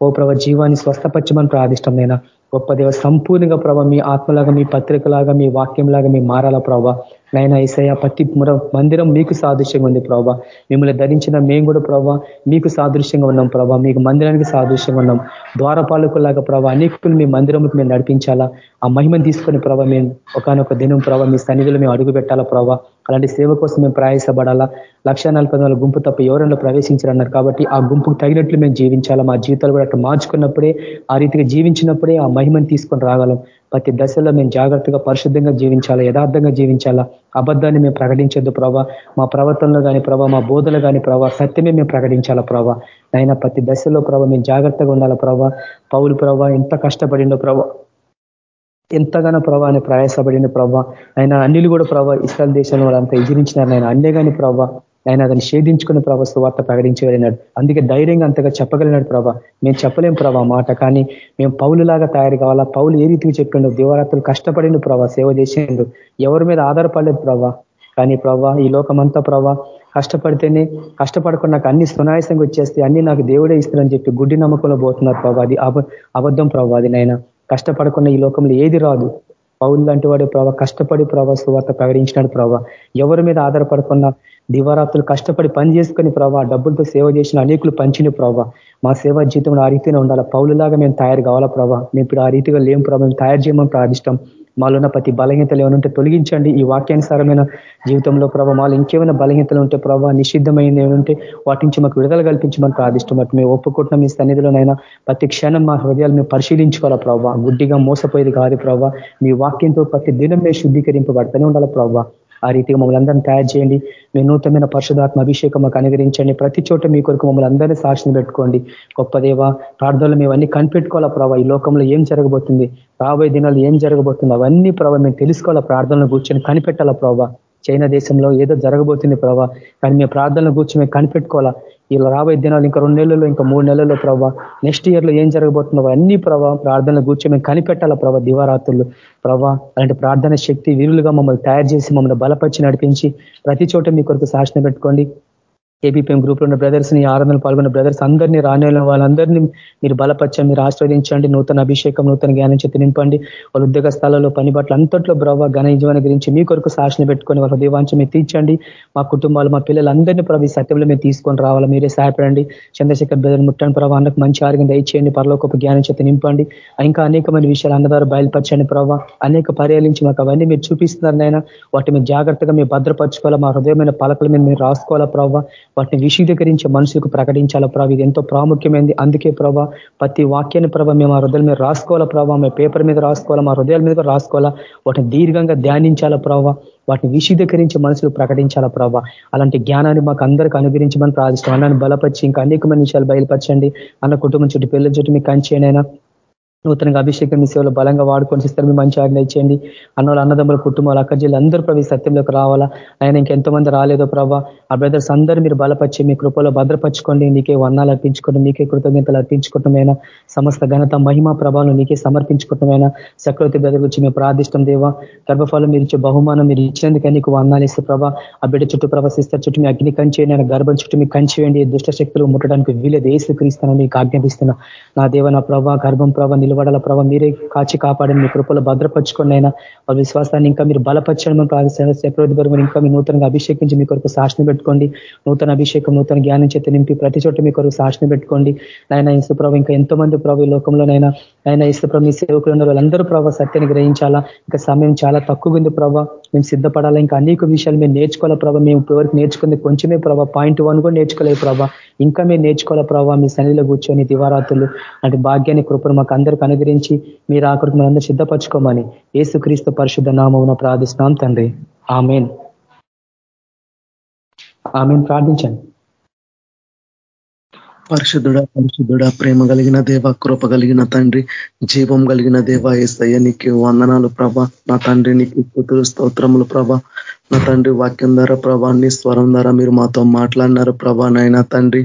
ఓ ప్రభ జీవాన్ని స్వస్థపచ్చమని ప్రాదిష్టమైన గొప్ప దేవ సంపూర్ణంగా ప్రభావ మీ ఆత్మలాగా మీ పత్రికలాగా మీ వాక్యంలాగా మీ మారాల ప్రభావ నైనా ఈసయ ప్రతి మందిరం మీకు సాదృశ్యంగా ఉంది ప్రభావ మిమ్మల్ని ధరించిన మేము కూడా ప్రభావ మీకు సాదృశ్యంగా ఉన్నాం ప్రభా. మీకు మందిరానికి సాదృశ్యంగా ఉన్నాం. ద్వారపాలకులాగా ప్రభా అనేకులు మీ మందిరంకి మేము నడిపించాలా? ఆ మహిమను తీసుకొని ప్రభావ మేము ఒకనొక దినం ప్రభావ మీ సన్నిధిలో మేము అడుగు పెట్టాలా ప్రభావ అలాంటి సేవ కోసం మేము ప్రయాసపడాలా? లక్ష గుంపు తప్ప ఎవరైనా ప్రవేశించారన్నారు కాబట్టి ఆ గుంపుకు తగినట్లు మేము జీవించాలా? మా జీవితాలు కూడా అట్లా మార్చుకున్నప్పుడే ఆ రీతిగా జీవించినప్పుడే ఆ మహిమను తీసుకొని రాగలం. ప్రతి దశలో మేము జాగ్రత్తగా పరిశుద్ధంగా జీవించాలా యథార్థంగా జీవించాలా? అబద్ధాన్ని మేము ప్రకటించొద్దు ప్రభా. మా ప్రవర్తనలో కానీ ప్రభా మా బోధలు కానీ ప్రభా సత్యమే మేము ప్రకటించాలా ప్రభా. అయినా ప్రతి దశలో ప్రభా మేము జాగ్రత్తగా ఉండాలా ప్రభా. పౌరు ప్రభా ఎంత కష్టపడిండో ప్రభా. ఎంతగానో ప్రభా అని ప్రయాసపడిన ప్రభా. ఆయన అన్నిలు కూడా ప్రభా ఇస్రాయల్ దేశంలో వాళ్ళంతా ఎదిరించినారు ఆయన అన్నే కానీ ప్రభా. ఆయన అతను షేధించుకున్న ప్రభా సువార్త ప్రకటించగలిగినాడు అందుకే ధైర్యంగా అంతగా చెప్పగలిగినాడు ప్రభా. మేము చెప్పలేం ప్రభా మాట కానీ మేము పౌలులాగా తయారు కావాలా? పౌలు ఏ రీతికి చెప్పిండు? దివరాత్రులు కష్టపడిండు ప్రభా సేవ చేసిండు. ఎవరి మీద ఆధారపడలేదు ప్రభా. కానీ ప్రభా ఈ లోకమంతా ప్రభా కష్టపడితేనే కష్టపడకుండా నాకు అన్ని సునాయాసంగా వచ్చేస్తే అన్ని నాకు దేవుడే ఇస్తారని చెప్పి గుడ్డి నమ్మకంలో పోతున్నారు ప్రభా. అది అబద్ధం ప్రభా అది నైనా కష్టపడకుండా ఈ లోకంలో ఏది రాదు. పౌలు లాంటి వాడు ప్రభావ కష్టపడి ప్రభా సువార్త ప్రకటించినాడు ప్రభావ ఎవరి మీద ఆధారపడకుండా దివారాత్రులు కష్టపడి పని చేసుకొని ప్రభావ డబ్బులతో సేవ చేసిన అనేకులు పంచిన ప్రభావ మా సేవా జీవితంలో ఆ రీతిలో ఉండాలి? పౌలులాగా మేము తయారు కావాలా ప్రభావ మేము ఇప్పుడు ఆ రీతిగా లేం ప్రభావం తయారు చేయమని ప్రార్థిష్టం మాలో ఉన్న ప్రతి బలహీనతలు ఏమైనా తొలగించండి. ఈ వాక్యానుసారమైన జీవితంలో ప్రభావ మాలో ఇంకేమైనా బలహీనతలు ఉంటే ప్రభావ నిషిద్ధమైంది ఏమంటే వాటి నుంచి మాకు విడుదల కల్పించమని ప్రార్థిష్టం అటు మేము ఒప్పుకుంటున్న. మీ సన్నిధిలోనైనా ప్రతి క్షణం మా హృదయాలు మేము పరిశీలించుకోవాలా ప్రభావ గుడ్డిగా మోసపోయేది కాదు ప్రభావ మీ వాక్యంతో ప్రతి దినం మేము శుద్ధీకరింపబడుతూనే ఉండాలి ప్రభావ ఆ రీతిగా మమ్మల్ని అందరినీ తయారు చేయండి. మీ నూతనమైన పరిశుధాత్మ అభిషేకం మాకు అనుగ్రహించండి. ప్రతి చోట మీ కొరకు మమ్మల్ని అందరినీ సాక్షిని పెట్టుకోండి. గొప్పదేవ ప్రార్థనలు మేము అన్ని కనిపెట్టుకోవాలా ప్రభావ ఈ లోకంలో ఏం జరగబోతుంది? రాబోయే దినాలు ఏం జరగబోతుంది? అవన్నీ ప్రభావ మేము తెలుసుకోవాలా? ప్రార్థనలు కూర్చొని కనిపెట్టాలా ప్రభావ చైనా దేశంలో ఏదో జరగబోతుంది ప్రభావ కానీ మేము ప్రార్థనలు కూర్చొని మేము కనిపెట్టుకోవాలా? ఇలా రాబోయే దినాలు ఇంకా రెండు నెలల్లో ఇంకా మూడు నెలల్లో ప్రభావ నెక్స్ట్ ఇయర్లో ఏం జరగబోతుందో అన్ని ప్రభావ ప్రార్థనలు కూర్చో మేము కనిపెట్టాలా ప్రభావ దివారాత్రులు. ప్రభా అలాంటి ప్రార్థన శక్తి వీరులుగా మమ్మల్ని తయారు చేసి మమ్మల్ని బలపరిచి నడిపించి ప్రతి చోట మీ కొరకు శాసన పెట్టుకోండి. ఏబీపీఎం గ్రూప్లో ఉన్న బ్రదర్స్ని ఆరాధనలు పాల్గొన్న బ్రదర్స్ అందరినీ రానేళ్ళ వాళ్ళందరినీ మీరు బలపరచండి మీరు ఆశ్రవదించండి నూతన అభిషేకం నూతన జ్ఞానం చేతి నింపండి వాళ్ళ ఉద్యోగ స్థలాల్లో పని బట్టలు అంతట్లో బ్రవ ఘన గురించి మీ కొరకు సాక్షిని పెట్టుకొని వాళ్ళ దేవాంశం మీరు తీర్చండి. మా కుటుంబాలు మా పిల్లలందరినీ ప్రభు సత్యంలో మీరు తీసుకొని రావాలి మీరే సహాయపడండి. చంద్రశేఖర్ బ్రదర్ ముట్టని ప్రభావ అన్నకు మంచి ఆరోగ్యం దయచేయండి. పరలోకపు జ్ఞానం చేతి నింపండి ఇంకా అనేకమైన విషయాలు అందరూ బయలుపరచండి ప్రభావ అనేక పర్యాలించి మాకు అవన్నీ మీరు చూపిస్తున్నారు నైనా వాటి మీద జాగ్రత్తగా మీరు భద్రపరచుకోవాలా. మా హృదయమైన పలకల మీద మీరు రాసుకోవాలా ప్రభావ వాటిని విశీదీకరించే మనుషులకు ప్రకటించాలా ప్రభావ ఇది ఎంతో ప్రాముఖ్యమైనది అందుకే ప్రభా ప్రతి వాక్యాన్ని ప్రభావ మేము ఆ హృదయాల మీద రాసుకోవాలా ప్రభావ మేము పేపర్ మీద రాసుకోవాలా? మా హృదయాల మీద రాసుకోవాలా? వాటిని దీర్ఘంగా ధ్యానించాలా ప్రభావ వాటిని విశీదీకరించి మనుషులు ప్రకటించాలా ప్రభావ అలాంటి జ్ఞానాన్ని మాకు అందరికీ అనుగ్రహించమని ప్రార్థిస్తాం అన్నాన్ని బలపరిచి ఇంకా అనేకమైన విషయాలు బయలుపరచండి. అన్న కుటుంబం చుట్టూ పిల్లల చుట్టూ మీకు కంచేనైనా నూతనంగా అభిషేకం మీ సేవలు బలంగా వాడుకొని సిస్తారు మీ మంచి ఆజ్ఞ ఇచ్చేయండి. అన్నోళ్ళు అన్నదమ్ముల కుటుంబాలు అక్కజీలు అందరూ ప్రభు సత్యంలోకి రావాలా? ఆయన ఇంకెంతో మంది రాలేదో ప్రభా. ఆ బ్రదర్స్ అందరూ మీరు బలపరిచి మీ కృపలో భద్రపరచుకోండి. నీకే వర్ణాలు అర్పించుకోండి నీకే కృతజ్ఞతలు అర్పించుకోవటమైనా సమస్త ఘనత మహిమా ప్రభావం నీకే సమర్పించుకోవటమైనా చక్రవర్తి బ్రదర్ గురించి మేము ప్రార్థిష్టం దేవా. గర్భఫలం మీరు ఇచ్చే బహుమానం మీరు ఇచ్చినందుకే నీకు వర్ణాలు ఇస్తే ప్రభా. ఆ బిడ్డ చుట్టూ ప్రభా సిస్టర్ చుట్టూ మీ అగ్ని కంచేయండి. ఆయన గర్భం చుట్టూ మీకు కంచేయండి. దుష్ట శక్తులు ముట్టడానికి వీలేదు ఏసు క్రీస్తానని మీకు ఆజ్ఞాపిస్తున్నా. నా దేవ నా ప్రభా గర్భం ప్రభా నిలబడాల ప్రభావ మీరే కాచి కాపాడని మీ కృపలో భద్రపరచుకోండి అయినా వాళ్ళ విశ్వాసాన్ని ఇంకా మీరు బలపరచడం ప్రార్థిస్తున్న చక్రవర్తి బరువు ఇంకా మీరు నూతనంగా అభిషేకించి మీ కొరకు సాక్షిని పెట్టుకోండి. నూతన అభిషేకం నూతన జ్ఞానం చేత నింపి ప్రతి చోట మీ కొరకు సాక్షిని పెట్టుకోండి. నాయన ఇసుప్రభు ఇంకా ఎంతో మంది ప్రభు ఈ లోకంలోనైనా ఆయన ఇసుప్రభు మీ సేవకులు ఉన్న వాళ్ళందరూ ప్రభావ సత్యాన్ని గ్రహించాలా? ఇంకా సమయం చాలా తక్కువ ఉంది ప్రభావ మేము సిద్ధపడాలా? ఇంకా అనేక విషయాలు మేము నేర్చుకోవాలా ప్రభావ మేము ఇప్పటివరకు నేర్చుకుంది కొంచెమే ప్రభావ పాయింట్ వన్ కూడా నేర్చుకోలేదు ప్రభావ ఇంకా మేము నేర్చుకోవాలా ప్రభావ మీ సన్నిధిలో కూర్చొని దివారాతులు అంటే భాగ్యాన్ని కృపను మాకు అందరికి అనుగ్రహించి మీరు ఆఖరికి మనందరూ సిద్ధపరచుకోమని ఏసుక్రీస్తు పరిశుద్ధ నామమున ప్రార్థిస్తున్నాం తండ్రి. ఆమెన్. ఆమెను. ప్రార్థించండి. పరిశుద్ధుడ పరిశుద్ధుడ ప్రేమ కలిగిన దేవ కృప కలిగిన తండ్రి జీవం కలిగిన దేవ ఏసయ్య నీకు వందనాలు ప్రభ. నా తండ్రి నీకు కుతులు స్తోత్రములు ప్రభ. నా తండ్రి వాక్యం ద్వారా ప్రభా నీ స్వరం ద్వారా మీరు మాతో మాట్లాడినారు ప్రభా నాయన తండ్రి.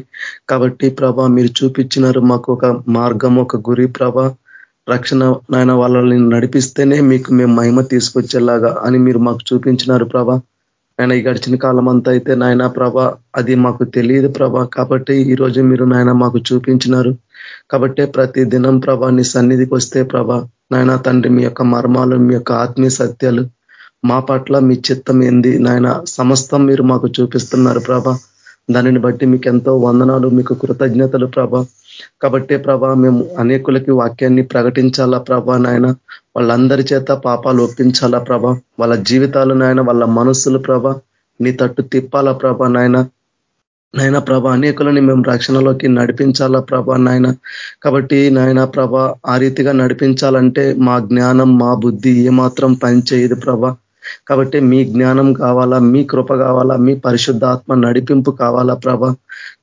కాబట్టి ప్రభా మీరు చూపించినారు మాకు ఒక మార్గం ఒక గురి ప్రభ. రక్షణ నాయన వాళ్ళని నడిపిస్తేనే మీకు మేము మహిమ తీసుకొచ్చేలాగా అని మీరు మాకు చూపించినారు ప్రభా. ఆయన ఈ గడిచిన కాలం అంతా అయితే నాయన ప్రభ అది మాకు తెలియదు ప్రభ. కాబట్టి ఈరోజు మీరు నాయన మాకు చూపించినారు. కాబట్టి ప్రతి దినం ప్రభ నీ సన్నిధికి వస్తే ప్రభ నాయన తండ్రి మీ యొక్క మర్మాలు మీ యొక్క ఆత్మీయ సత్యాలు మా పట్ల మీ చిత్తం ఏంది? నాయన సమస్తం మీరు మాకు చూపిస్తున్నారు ప్రభ. దానిని బట్టి మీకు ఎంతో వందనాలు మీకు కృతజ్ఞతలు ప్రభ. కాబట్టే ప్రభా మేము అనేకులకి వాక్యాన్ని ప్రకటించాలా ప్రభా నాయన? వాళ్ళందరి చేత పాపాలు ఒప్పించాలా ప్రభ? వాళ్ళ జీవితాలు నాయన వాళ్ళ మనస్సులు ప్రభ నీ తట్టు తిప్పాలా ప్రభ నాయన? నాయన ప్రభ అనేకులని మేము రక్షణలోకి నడిపించాలా ప్రభ నాయన? కాబట్టి నాయన ప్రభ ఆ రీతిగా నడిపించాలంటే మా జ్ఞానం మా బుద్ధి ఏమాత్రం పనిచేయదు ప్రభ. కాబట్టి మీ జ్ఞానం కావాలా మీ కృప కావాలా మీ పరిశుద్ధాత్మ నడిపింపు కావాలా ప్రభ.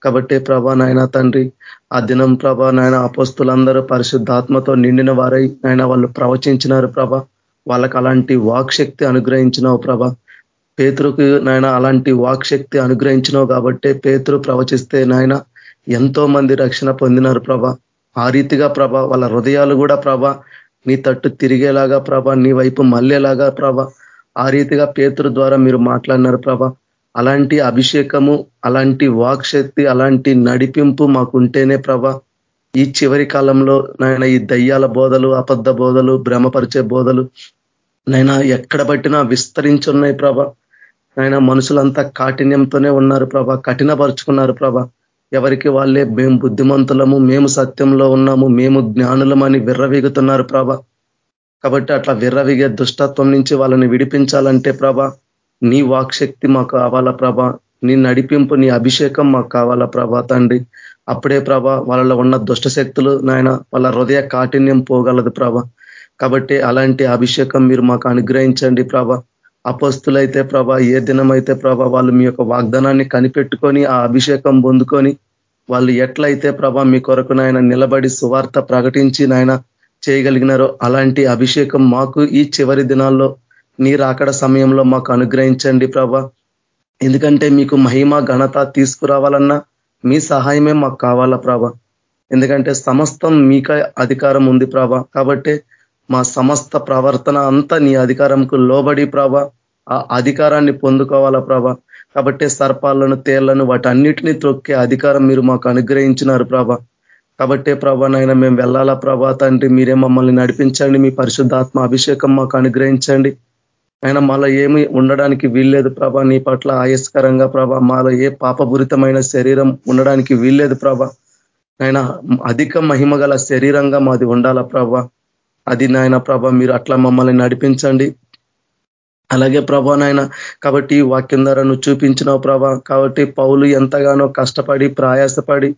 కాబట్టి ప్రభా నాయన తండ్రి ఆ దినం ప్రభా నాయన అపస్తులందరూ పరిశుద్ధాత్మతో నిండిన వారై నాయన వాళ్ళు ప్రవచించినారు ప్రభ. వాళ్ళకి అలాంటి వాక్శక్తి అనుగ్రహించినావు ప్రభ. పేతురుకు నాయన అలాంటి వాక్శక్తి అనుగ్రహించినావు కాబట్టే పేతురు ప్రవచిస్తే నాయన ఎంతో మంది రక్షణ పొందినారు ప్రభ. ఆ రీతిగా ప్రభ వాళ్ళ హృదయాలు కూడా ప్రభ నీ తట్టు తిరిగేలాగా ప్రభ నీ వైపు మళ్ళేలాగా ప్రభ. ఆ రీతిగా పేతురు ద్వారా మీరు మాట్లాడినారు ప్రభ. అలాంటి అభిషేకము అలాంటి వాక్శక్తి అలాంటి నడిపింపు మాకుంటేనే ప్రభ. ఈ చివరి కాలంలో నాయన ఈ దయ్యాల బోధలు అబద్ధ బోధలు భ్రమపరిచే బోధలు నైనా ఎక్కడ పట్టినా విస్తరించున్నాయి ప్రభ. ఆయన మనుషులంతా కాఠిన్యంతోనే ఉన్నారు ప్రభ కఠినపరుచుకున్నారు ప్రభ. ఎవరికి వాళ్ళే మేము బుద్ధిమంతులము మేము సత్యంలో ఉన్నాము మేము జ్ఞానులమని విర్రవీగుతున్నారు ప్రభ. కాబట్టి అట్లా విర్రవిగే దుష్టత్వం నుంచి వాళ్ళని విడిపించాలంటే ప్రభ నీ వాక్శక్తి మాకు కావాలా ప్రభ? నీ నడిపింపు నీ అభిషేకం మాకు కావాలా ప్రభా తండ్రి? అప్పుడే ప్రభ వాళ్ళలో ఉన్న దుష్ట శక్తులు నాయన వాళ్ళ హృదయ కాఠిన్యం పోగలదు ప్రభ. కాబట్టి అలాంటి అభిషేకం మీరు మాకు అనుగ్రహించండి ప్రభ. అపస్తులైతే ప్రభ ఏ దినమైతే ప్రభ వాళ్ళు మీ యొక్క వాగ్దానాన్ని కనిపెట్టుకొని ఆ అభిషేకం పొందుకొని వాళ్ళు ఎట్లయితే ప్రభ మీ కొరకు నాయన నిలబడి సువార్త ప్రకటించి నాయన చేయగలిగినారో అలాంటి అభిషేకం మాకు ఈ చివరి దినాల్లో నీరు అక్కడ సమయంలో మాకు అనుగ్రహించండి ప్రభ. ఎందుకంటే మీకు మహిమ ఘనత తీసుకురావాలన్నా మీ సహాయమే మాకు కావాలా ప్రభ. ఎందుకంటే సమస్తం మీక అధికారం ఉంది ప్రభ. కాబట్టి మా సమస్త ప్రవర్తన అంతా నీ అధికారంకు లోబడి ప్రభ. ఆ అధికారాన్ని పొందుకోవాలా ప్రభ. కాబట్టి సర్పాలను తేళ్ళను వాటన్నిటిని త్రొక్కే అధికారం మీరు మాకు అనుగ్రహించినారు ప్రభ. కాబట్టే ప్రభానైనా మేము వెళ్ళాలా ప్రభా. తండ్రి మీరే మమ్మల్ని నడిపించండి. మీ పరిశుద్ధాత్మ అభిషేకం మాకు అనుగ్రహించండి. ఆయన మాలో ఏమి ఉండడానికి వీల్లేదు ప్రభ. నీ పట్ల ఆయస్కరంగా ప్రభ. మాలో ఏ పాపపూరితమైన శరీరం ఉండడానికి వీల్లేదు ప్రభ. ఆయన అధిక మహిమ శరీరంగా మాది ఉండాలా ప్రభ. అది నాయన ప్రభ మీరు అట్లా మమ్మల్ని నడిపించండి. అలాగే ప్రభా నాయన కాబట్టి వాక్యం ద్వారా నువ్వు చూపించినావు ప్రభా. కాబట్టి పౌలు ఎంతగానో కష్టపడి ప్రయాసపడి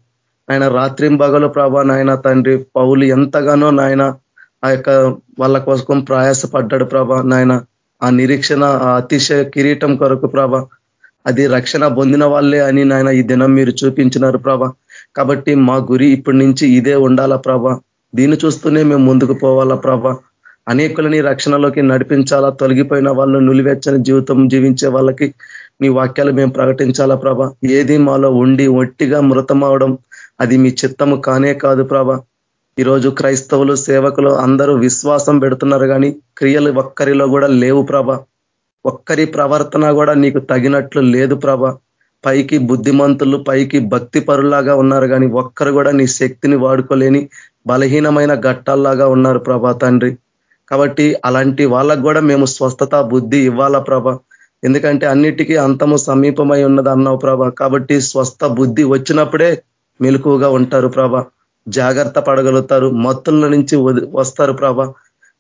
ఆయన రాత్రింబగలు ప్రభా నాయన తండ్రి పౌలు ఎంతగానో నాయన ఆ యొక్క వాళ్ళ కోసం ప్రయాసపడ్డాడు ప్రభా నాయన. ఆ నిరీక్షణ ఆ అతిశయ కిరీటం కొరకు ప్రభ. అది రక్షణ పొందిన వాళ్ళే అని నాయన ఈ దినం మీరు చూపించినారు ప్రభ. కాబట్టి మా గురి ఇప్పటి నుంచి ఇదే ఉండాలా ప్రభ. దీన్ని చూస్తూనే మేము ముందుకు పోవాలా ప్రభ. అనేకులని రక్షణలోకి నడిపించాలా తొలగిపోయిన వాళ్ళు నులివెచ్చని జీవితం జీవించే వాళ్ళకి నీ వాక్యాలు మేము ప్రకటించాలా ప్రభ. ఏది మాలో ఉండి ఒట్టిగా మృతమవడం అది మీ చిత్తము కానే కాదు ప్రభ. ఈరోజు క్రైస్తవులు సేవకులు అందరూ విశ్వాసం పెడుతున్నారు కానీ క్రియలు ఒక్కరిలో కూడా లేవు ప్రభ. ఒక్కరి ప్రవర్తన కూడా నీకు తగినట్లు లేదు ప్రభ. పైకి బుద్ధిమంతులు పైకి భక్తి పరులాగా ఉన్నారు కానీ ఒక్కరు కూడా నీ శక్తిని వాడుకోలేని బలహీనమైన ఘట్టాల్లాగా ఉన్నారు ప్రభా తండ్రి. కాబట్టి అలాంటి వాళ్ళకు కూడా మేము స్వస్థత బుద్ధి ఇవ్వాలా ప్రభ. ఎందుకంటే అన్నిటికీ అంతము సమీపమై ఉన్నది అన్నావు ప్రభ. కాబట్టి స్వస్థ బుద్ధి వచ్చినప్పుడే మెలకుగా ఉంటారు ప్రభ. జాగ్రత్త పడగలుగుతారు మత్తుల నుంచి వస్తారు ప్రభ.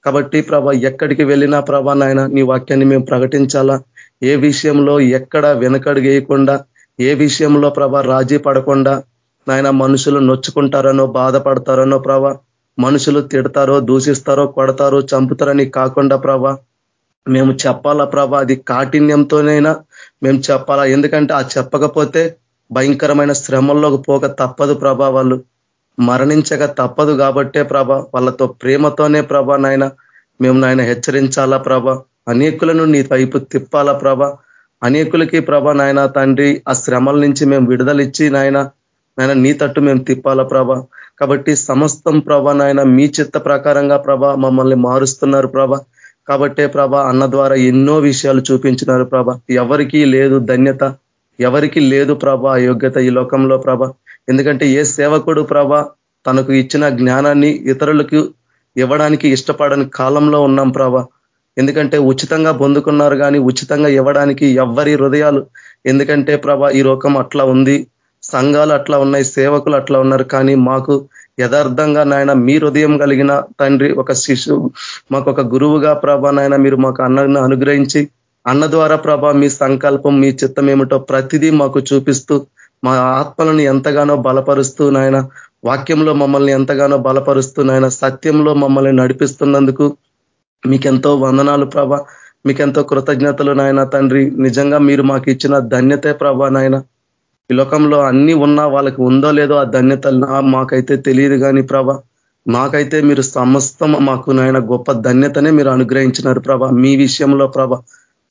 కాబట్టి ప్రభ ఎక్కడికి వెళ్ళినా ప్రభా నాయన నీ వాక్యాన్ని మేము ప్రకటించాలా? ఏ విషయంలో ఎక్కడ వెనకడు వేయకుండా ఏ విషయంలో ప్రభ రాజీ పడకుండా నాయన మనుషులు నొచ్చుకుంటారనో బాధపడతారనో ప్రభ మనుషులు తిడతారో దూషిస్తారో కొడతారో చంపుతారని కాకుండా ప్రభ మేము చెప్పాలా ప్రభ అది కాఠిన్యంతోనైనా మేము చెప్పాలా? ఎందుకంటే ఆ చెప్పకపోతే భయంకరమైన శ్రమల్లోకి పోక తప్పదు ప్రభా వాళ్ళు. మరణించక తప్పదు కాబట్టే ప్రభ వాళ్ళతో ప్రేమతోనే ప్రభ నాయన మేము నాయన హెచ్చరించాలా ప్రభ అనేకులను నీ వైపు తిప్పాలా ప్రభ అనేకులకి ప్రభ నాయన తండ్రి ఆ శ్రమల నుంచి మేము విడుదలిచ్చి నాయన నాయన నీ తట్టు మేము తిప్పాలా ప్రభ. కాబట్టి సమస్తం ప్రభ నాయన మీ చిత్త ప్రకారంగా ప్రభ మమ్మల్ని మారుస్తున్నారు ప్రభ. కాబట్టే ప్రభ అన్న ద్వారా ఎన్నో విషయాలు చూపించినారు ప్రభ. ఎవరికీ లేదు ధన్యత ఎవరికి లేదు ప్రభ యోగ్యత ఈ లోకంలో ప్రభ. ఎందుకంటే ఏ సేవకుడు ప్రభ తనకు ఇచ్చిన జ్ఞానాన్ని ఇతరులకు ఇవ్వడానికి ఇష్టపడని కాలంలో ఉన్నాం ప్రభ. ఎందుకంటే ఉచితంగా పొందుకున్నారు కానీ ఉచితంగా ఇవ్వడానికి ఎవ్వరి హృదయాలు ఎందుకంటే ప్రభ ఈ లోకం అట్లా ఉంది సంఘాలు అట్లా ఉన్నాయి సేవకులు అట్లా ఉన్నారు కానీ మాకు యథార్థంగా నాయన మీ హృదయం కలిగిన తండ్రి ఒక శిశువు మాకు ఒక గురువుగా ప్రభ నాయన మీరు మాకు అన్నను అనుగ్రహించి అన్న ద్వారా ప్రభ మీ సంకల్పం మీ చిత్తం ఏమిటో ప్రతిదీ మాకు చూపిస్తూ మా ఆత్మలను ఎంతగానో బలపరుస్తూ నాయన వాక్యంలో మమ్మల్ని ఎంతగానో బలపరుస్తూ నాయన సత్యంలో మమ్మల్ని నడిపిస్తున్నందుకు మీకెంతో వందనాలు ప్రభ. మీకెంతో కృతజ్ఞతలు నాయన తండ్రి. నిజంగా మీరు మాకు ఇచ్చిన ధన్యతే ప్రభా నాయన. ఈ లోకంలో అన్ని ఉన్నా వాళ్ళకి ఉందో లేదో ఆ ధన్యత మాకైతే తెలియదు కానీ ప్రభ. మాకైతే మీరు సమస్తం మాకు నాయన గొప్ప ధన్యతనే మీరు అనుగ్రహించినారు ప్రభ. మీ విషయంలో ప్రభ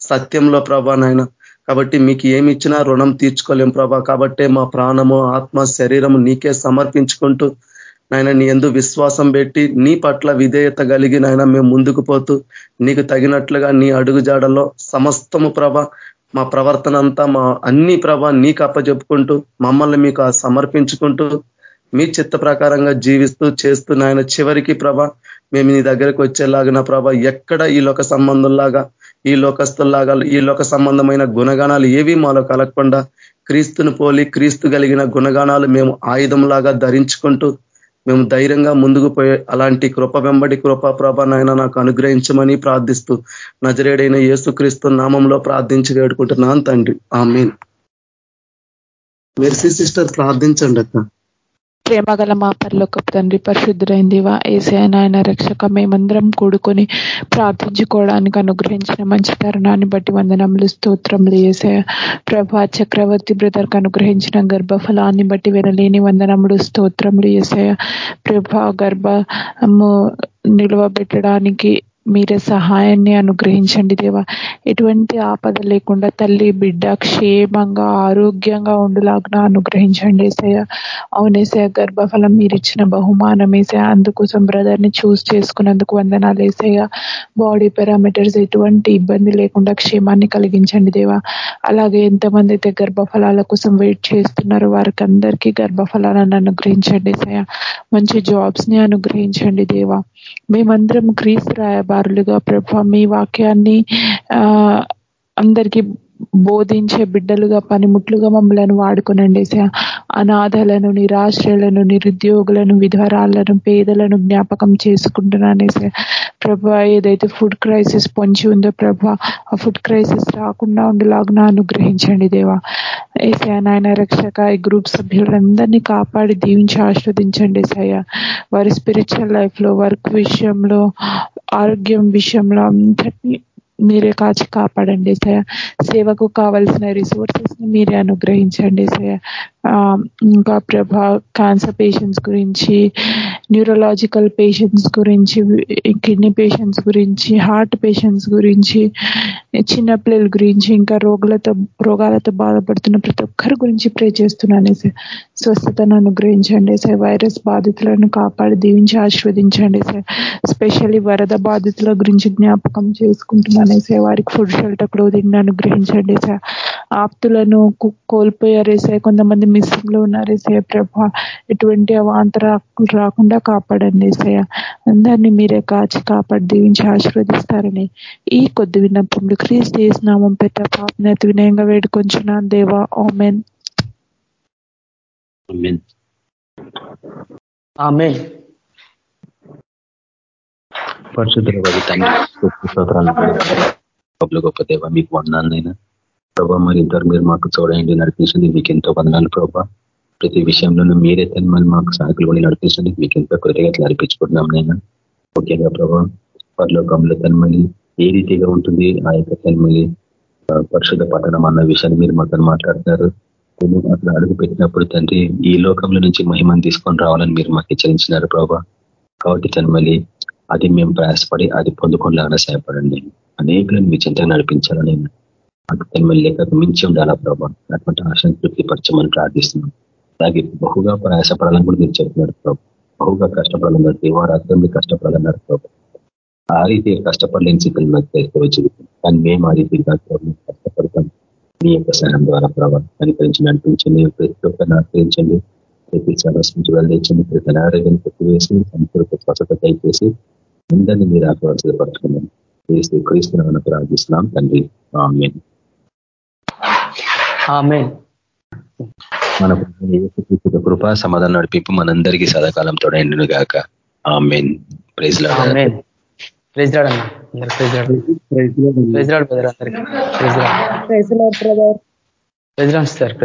సత్యంలో ప్రభ నాయన. కాబట్టి మీకు ఏమి ఇచ్చినా రుణం తీర్చుకోలేం ప్రభా. కాబట్టే మా ప్రాణము ఆత్మ శరీరము నీకే సమర్పించుకుంటూ నాయన నీ ఎందు విశ్వాసం పెట్టి నీ పట్ల విధేయత కలిగి నాయన మేము ముందుకు పోతూ నీకు తగినట్లుగా నీ అడుగుజాడలో సమస్తము ప్రభ మా ప్రవర్తన అంతా మా అన్ని ప్రభ నీకు అప్పచెప్పుకుంటూ మమ్మల్ని మీకు సమర్పించుకుంటూ మీ చిత్త ప్రకారంగా జీవిస్తూ చేస్తూ నాయన చివరికి ప్రభ మేము నీ దగ్గరకు వచ్చేలాగిన ప్రభ ఎక్కడ ఈ లోక సంబంధంలాగా ఈ లోకస్తుల్లాగా ఈ లోక సంబంధమైన గుణగానాలు ఏవి మాలో కలగకుండా క్రీస్తును పోలి క్రీస్తు కలిగిన గుణగానాలు మేము ఆయుధంలాగా ధరించుకుంటూ మేము ధైర్యంగా ముందుకు పోయే అలాంటి కృప వెంబడి కృప ప్రభ నాయన నాకు అనుగ్రహించమని ప్రార్థిస్తూ నజరేడైన యేసుక్రీస్తు నామంలో ప్రార్థించి వేడుకుంటున్నాను తండ్రి. ఆమెన్. మెర్సీ సిస్టర్ ప్రార్థించండి అక్క. ప్రేమగల మా పరలోకపు తండ్రి పరిశుద్ధులైందివా ఏసే నాయన రక్షక మేమందరం కూడుకొని ప్రార్థించుకోవడానికి అనుగ్రహించిన మంచి తరుణాన్ని బట్టి వందనములు స్తోత్రములు ఏసయ ప్రభా చక్రవర్తి బ్రదర్కి అనుగ్రహించిన గర్భఫలాన్ని బట్టి వినలేని వందనములు స్తోత్రములు ఏసయ ప్రభా గర్భ నిలవబెట్టడానికి మీరే సహాయాన్ని అనుగ్రహించండి దేవా. ఎటువంటి ఆపద లేకుండా తల్లి బిడ్డ క్షేమంగా ఆరోగ్యంగా ఉండులాగా అనుగ్రహించండి ఏసయ్య. అవునేసయ గర్భఫలం మీరు ఇచ్చిన బహుమానం వేసే అందుకోసం బ్రదర్ని చూస్ చేసుకున్నందుకు వందనాలు వేసయ్య బాడీ పారామీటర్స్ ఎటువంటి ఇబ్బంది లేకుండా క్షేమాన్ని కలిగించండి దేవా. అలాగే ఎంతమంది అయితే గర్భఫలాల కోసం వెయిట్ చేస్తున్నారో వారికి అందరికీ గర్భఫలాలను అనుగ్రహించండి సయ మంచి జాబ్స్ని అనుగ్రహించండి దేవా. మేమందరం క్రీస్తు రాయబారులుగా ప్రభ మీ వాక్యాన్ని ఆ అందరికీ బోధించే బిడ్డలుగా పనిముట్లుగా మమ్మలను వాడుకునండి అనాథలను నిరాశ్రయులను నిరుద్యోగులను విధవరాలను పేదలను జ్ఞాపకం చేసుకుంటున్నాను ప్రభా ఏదైతే ఫుడ్ క్రైసిస్ పొంచి ఉందో ప్రభా ఆ ఫుడ్ క్రైసిస్ రాకుండా ఉండేలాగా అనుగ్రహించండి దేవా. ఏసా నాయన రక్షక ఈ గ్రూప్ సభ్యులందరినీ కాపాడి దీవించి ఆస్వాదించండి సయ వారి స్పిరిచువల్ లైఫ్లో వర్క్ విషయంలో ఆరోగ్యం విషయంలో అంతటినీ మీరే కాచి కాపాడండి సయ. సేవకు కావలసిన రిసోర్సెస్ని మీరే అనుగ్రహించండి సయ. ఇంకా ప్రభా క్యాన్సర్ పేషెంట్స్ గురించి న్యూరలాజికల్ పేషెంట్స్ గురించి కిడ్నీ పేషెంట్స్ గురించి హార్ట్ పేషెంట్స్ గురించి చిన్నపిల్లల గురించి ఇంకా రోగులతో రోగాలతో బాధపడుతున్న ప్రతి ఒక్కరి గురించి ప్రే చేస్తున్నాను. సార్ స్వస్థతను అనుగ్రహించండి. సార్ వైరస్ బాధితులను కాపాడి దీవించి ఆస్వాదించండి సార్ స్పెషల్లీ వరద బాధితుల గురించి జ్ఞాపకం చేసుకుంటున్నాను. సార్ వారికి ఫుడ్ షెల్టర్ క్లోదింగ్ అనుగ్రహించండి. సార్ ఆప్తులను కోల్పోయారే కొంతమంది మిస్సింగ్లో ఉన్నారే సార్ ప్రభా ఎటువంటి అవాంతరాలు రాకుండా కాపాడండి సార్ అందరినీ మీరే కాచి కాపాడి దీవించి ఆశీర్వదిస్తారని ఈ కొద్ది విన్నప్పుడు క్రీస్తు నామం పెట్ట పాపనేత వినయంగా వేడుకొంచున్నాను దేవా. ఓమెన్ పరిశుద్ధుల తండ్రి గొప్ప దేవ మీకు వందాలైనా ప్రభా మరి ఇద్దరు మీరు మాకు చూడండి నడిపించండి. మీకు ఎంతో వందనాలు ప్రభా. ప్రతి విషయంలోనూ మీరే తన్మని మాకు సాకులు కూడా నడిపించండి. మీకు ఎంతో కృతజ్ఞతలు అర్పించుకుంటున్నాం నేను. ముఖ్యంగా ప్రభా పరలోకంలో తన్మలి ఏ రీతిగా ఉంటుంది ఆ యొక్క తన్మలి పరిశుద్ధ పట్టణం అన్న విషయాన్ని మీరు మాతో మాట్లాడుతున్నారు. అక్కడ అడుగు పెట్టినప్పుడు తండ్రి ఈ లోకంలో నుంచి మహిమను తీసుకొని రావాలని మీరు మాకు హెచ్చరించినారు ప్రభా. కాబట్టి తన్మలి అది మేము ప్రయాసపడి అది పొందుకోలేకనే సహాయపడండి అనేకులను మీ చింతగా నడిపించాలని అటు తన్మలి మించి ఉండాలా ప్రభా? అటువంటి ఆశను తృప్తిపరచమని ప్రార్థిస్తున్నాం. అలాగే బహుగా ప్రయాసపడాలని కూడా మీరు చెప్తున్నారు ప్రభు. బహుగా కష్టపడాలన్నారు దేవారాత్రం కష్టపడాలన్నారు ప్రభు. ఆ రీతి కష్టపడలేని స్థితిని నాకు తెలుసుకోవచ్చు కానీ మేము ఆ రీతి కష్టపడతాం. మీ యొక్క సహాయం ద్వారా ప్రభావం కనికరించి నడిపించండి ప్రతి ఒక్కరిని ఆశ్రయించండి. ప్రతి సమస్య వెళ్ళించండి ప్రతి ఆరోగ్యం కొట్టివేసి సంపూర్ణ స్వచ్ఛత దయచేసి అందరినీ మీరు ఆశ్రవసపరచుకున్నాం క్రీస్తు క్రీస్తున్నా ప్రార్థిస్తున్నాం తండ్రి. మన కృప సమాధానం నడిపింపు మనందరికీ సదాకాలం తోడైండును గాక. ఆ మెయిన్ ప్రైజ్ ప్రైజ్ రాడ్ అన్న. Praise lord praise lord brother అందరికి. Praise lord praise lord sir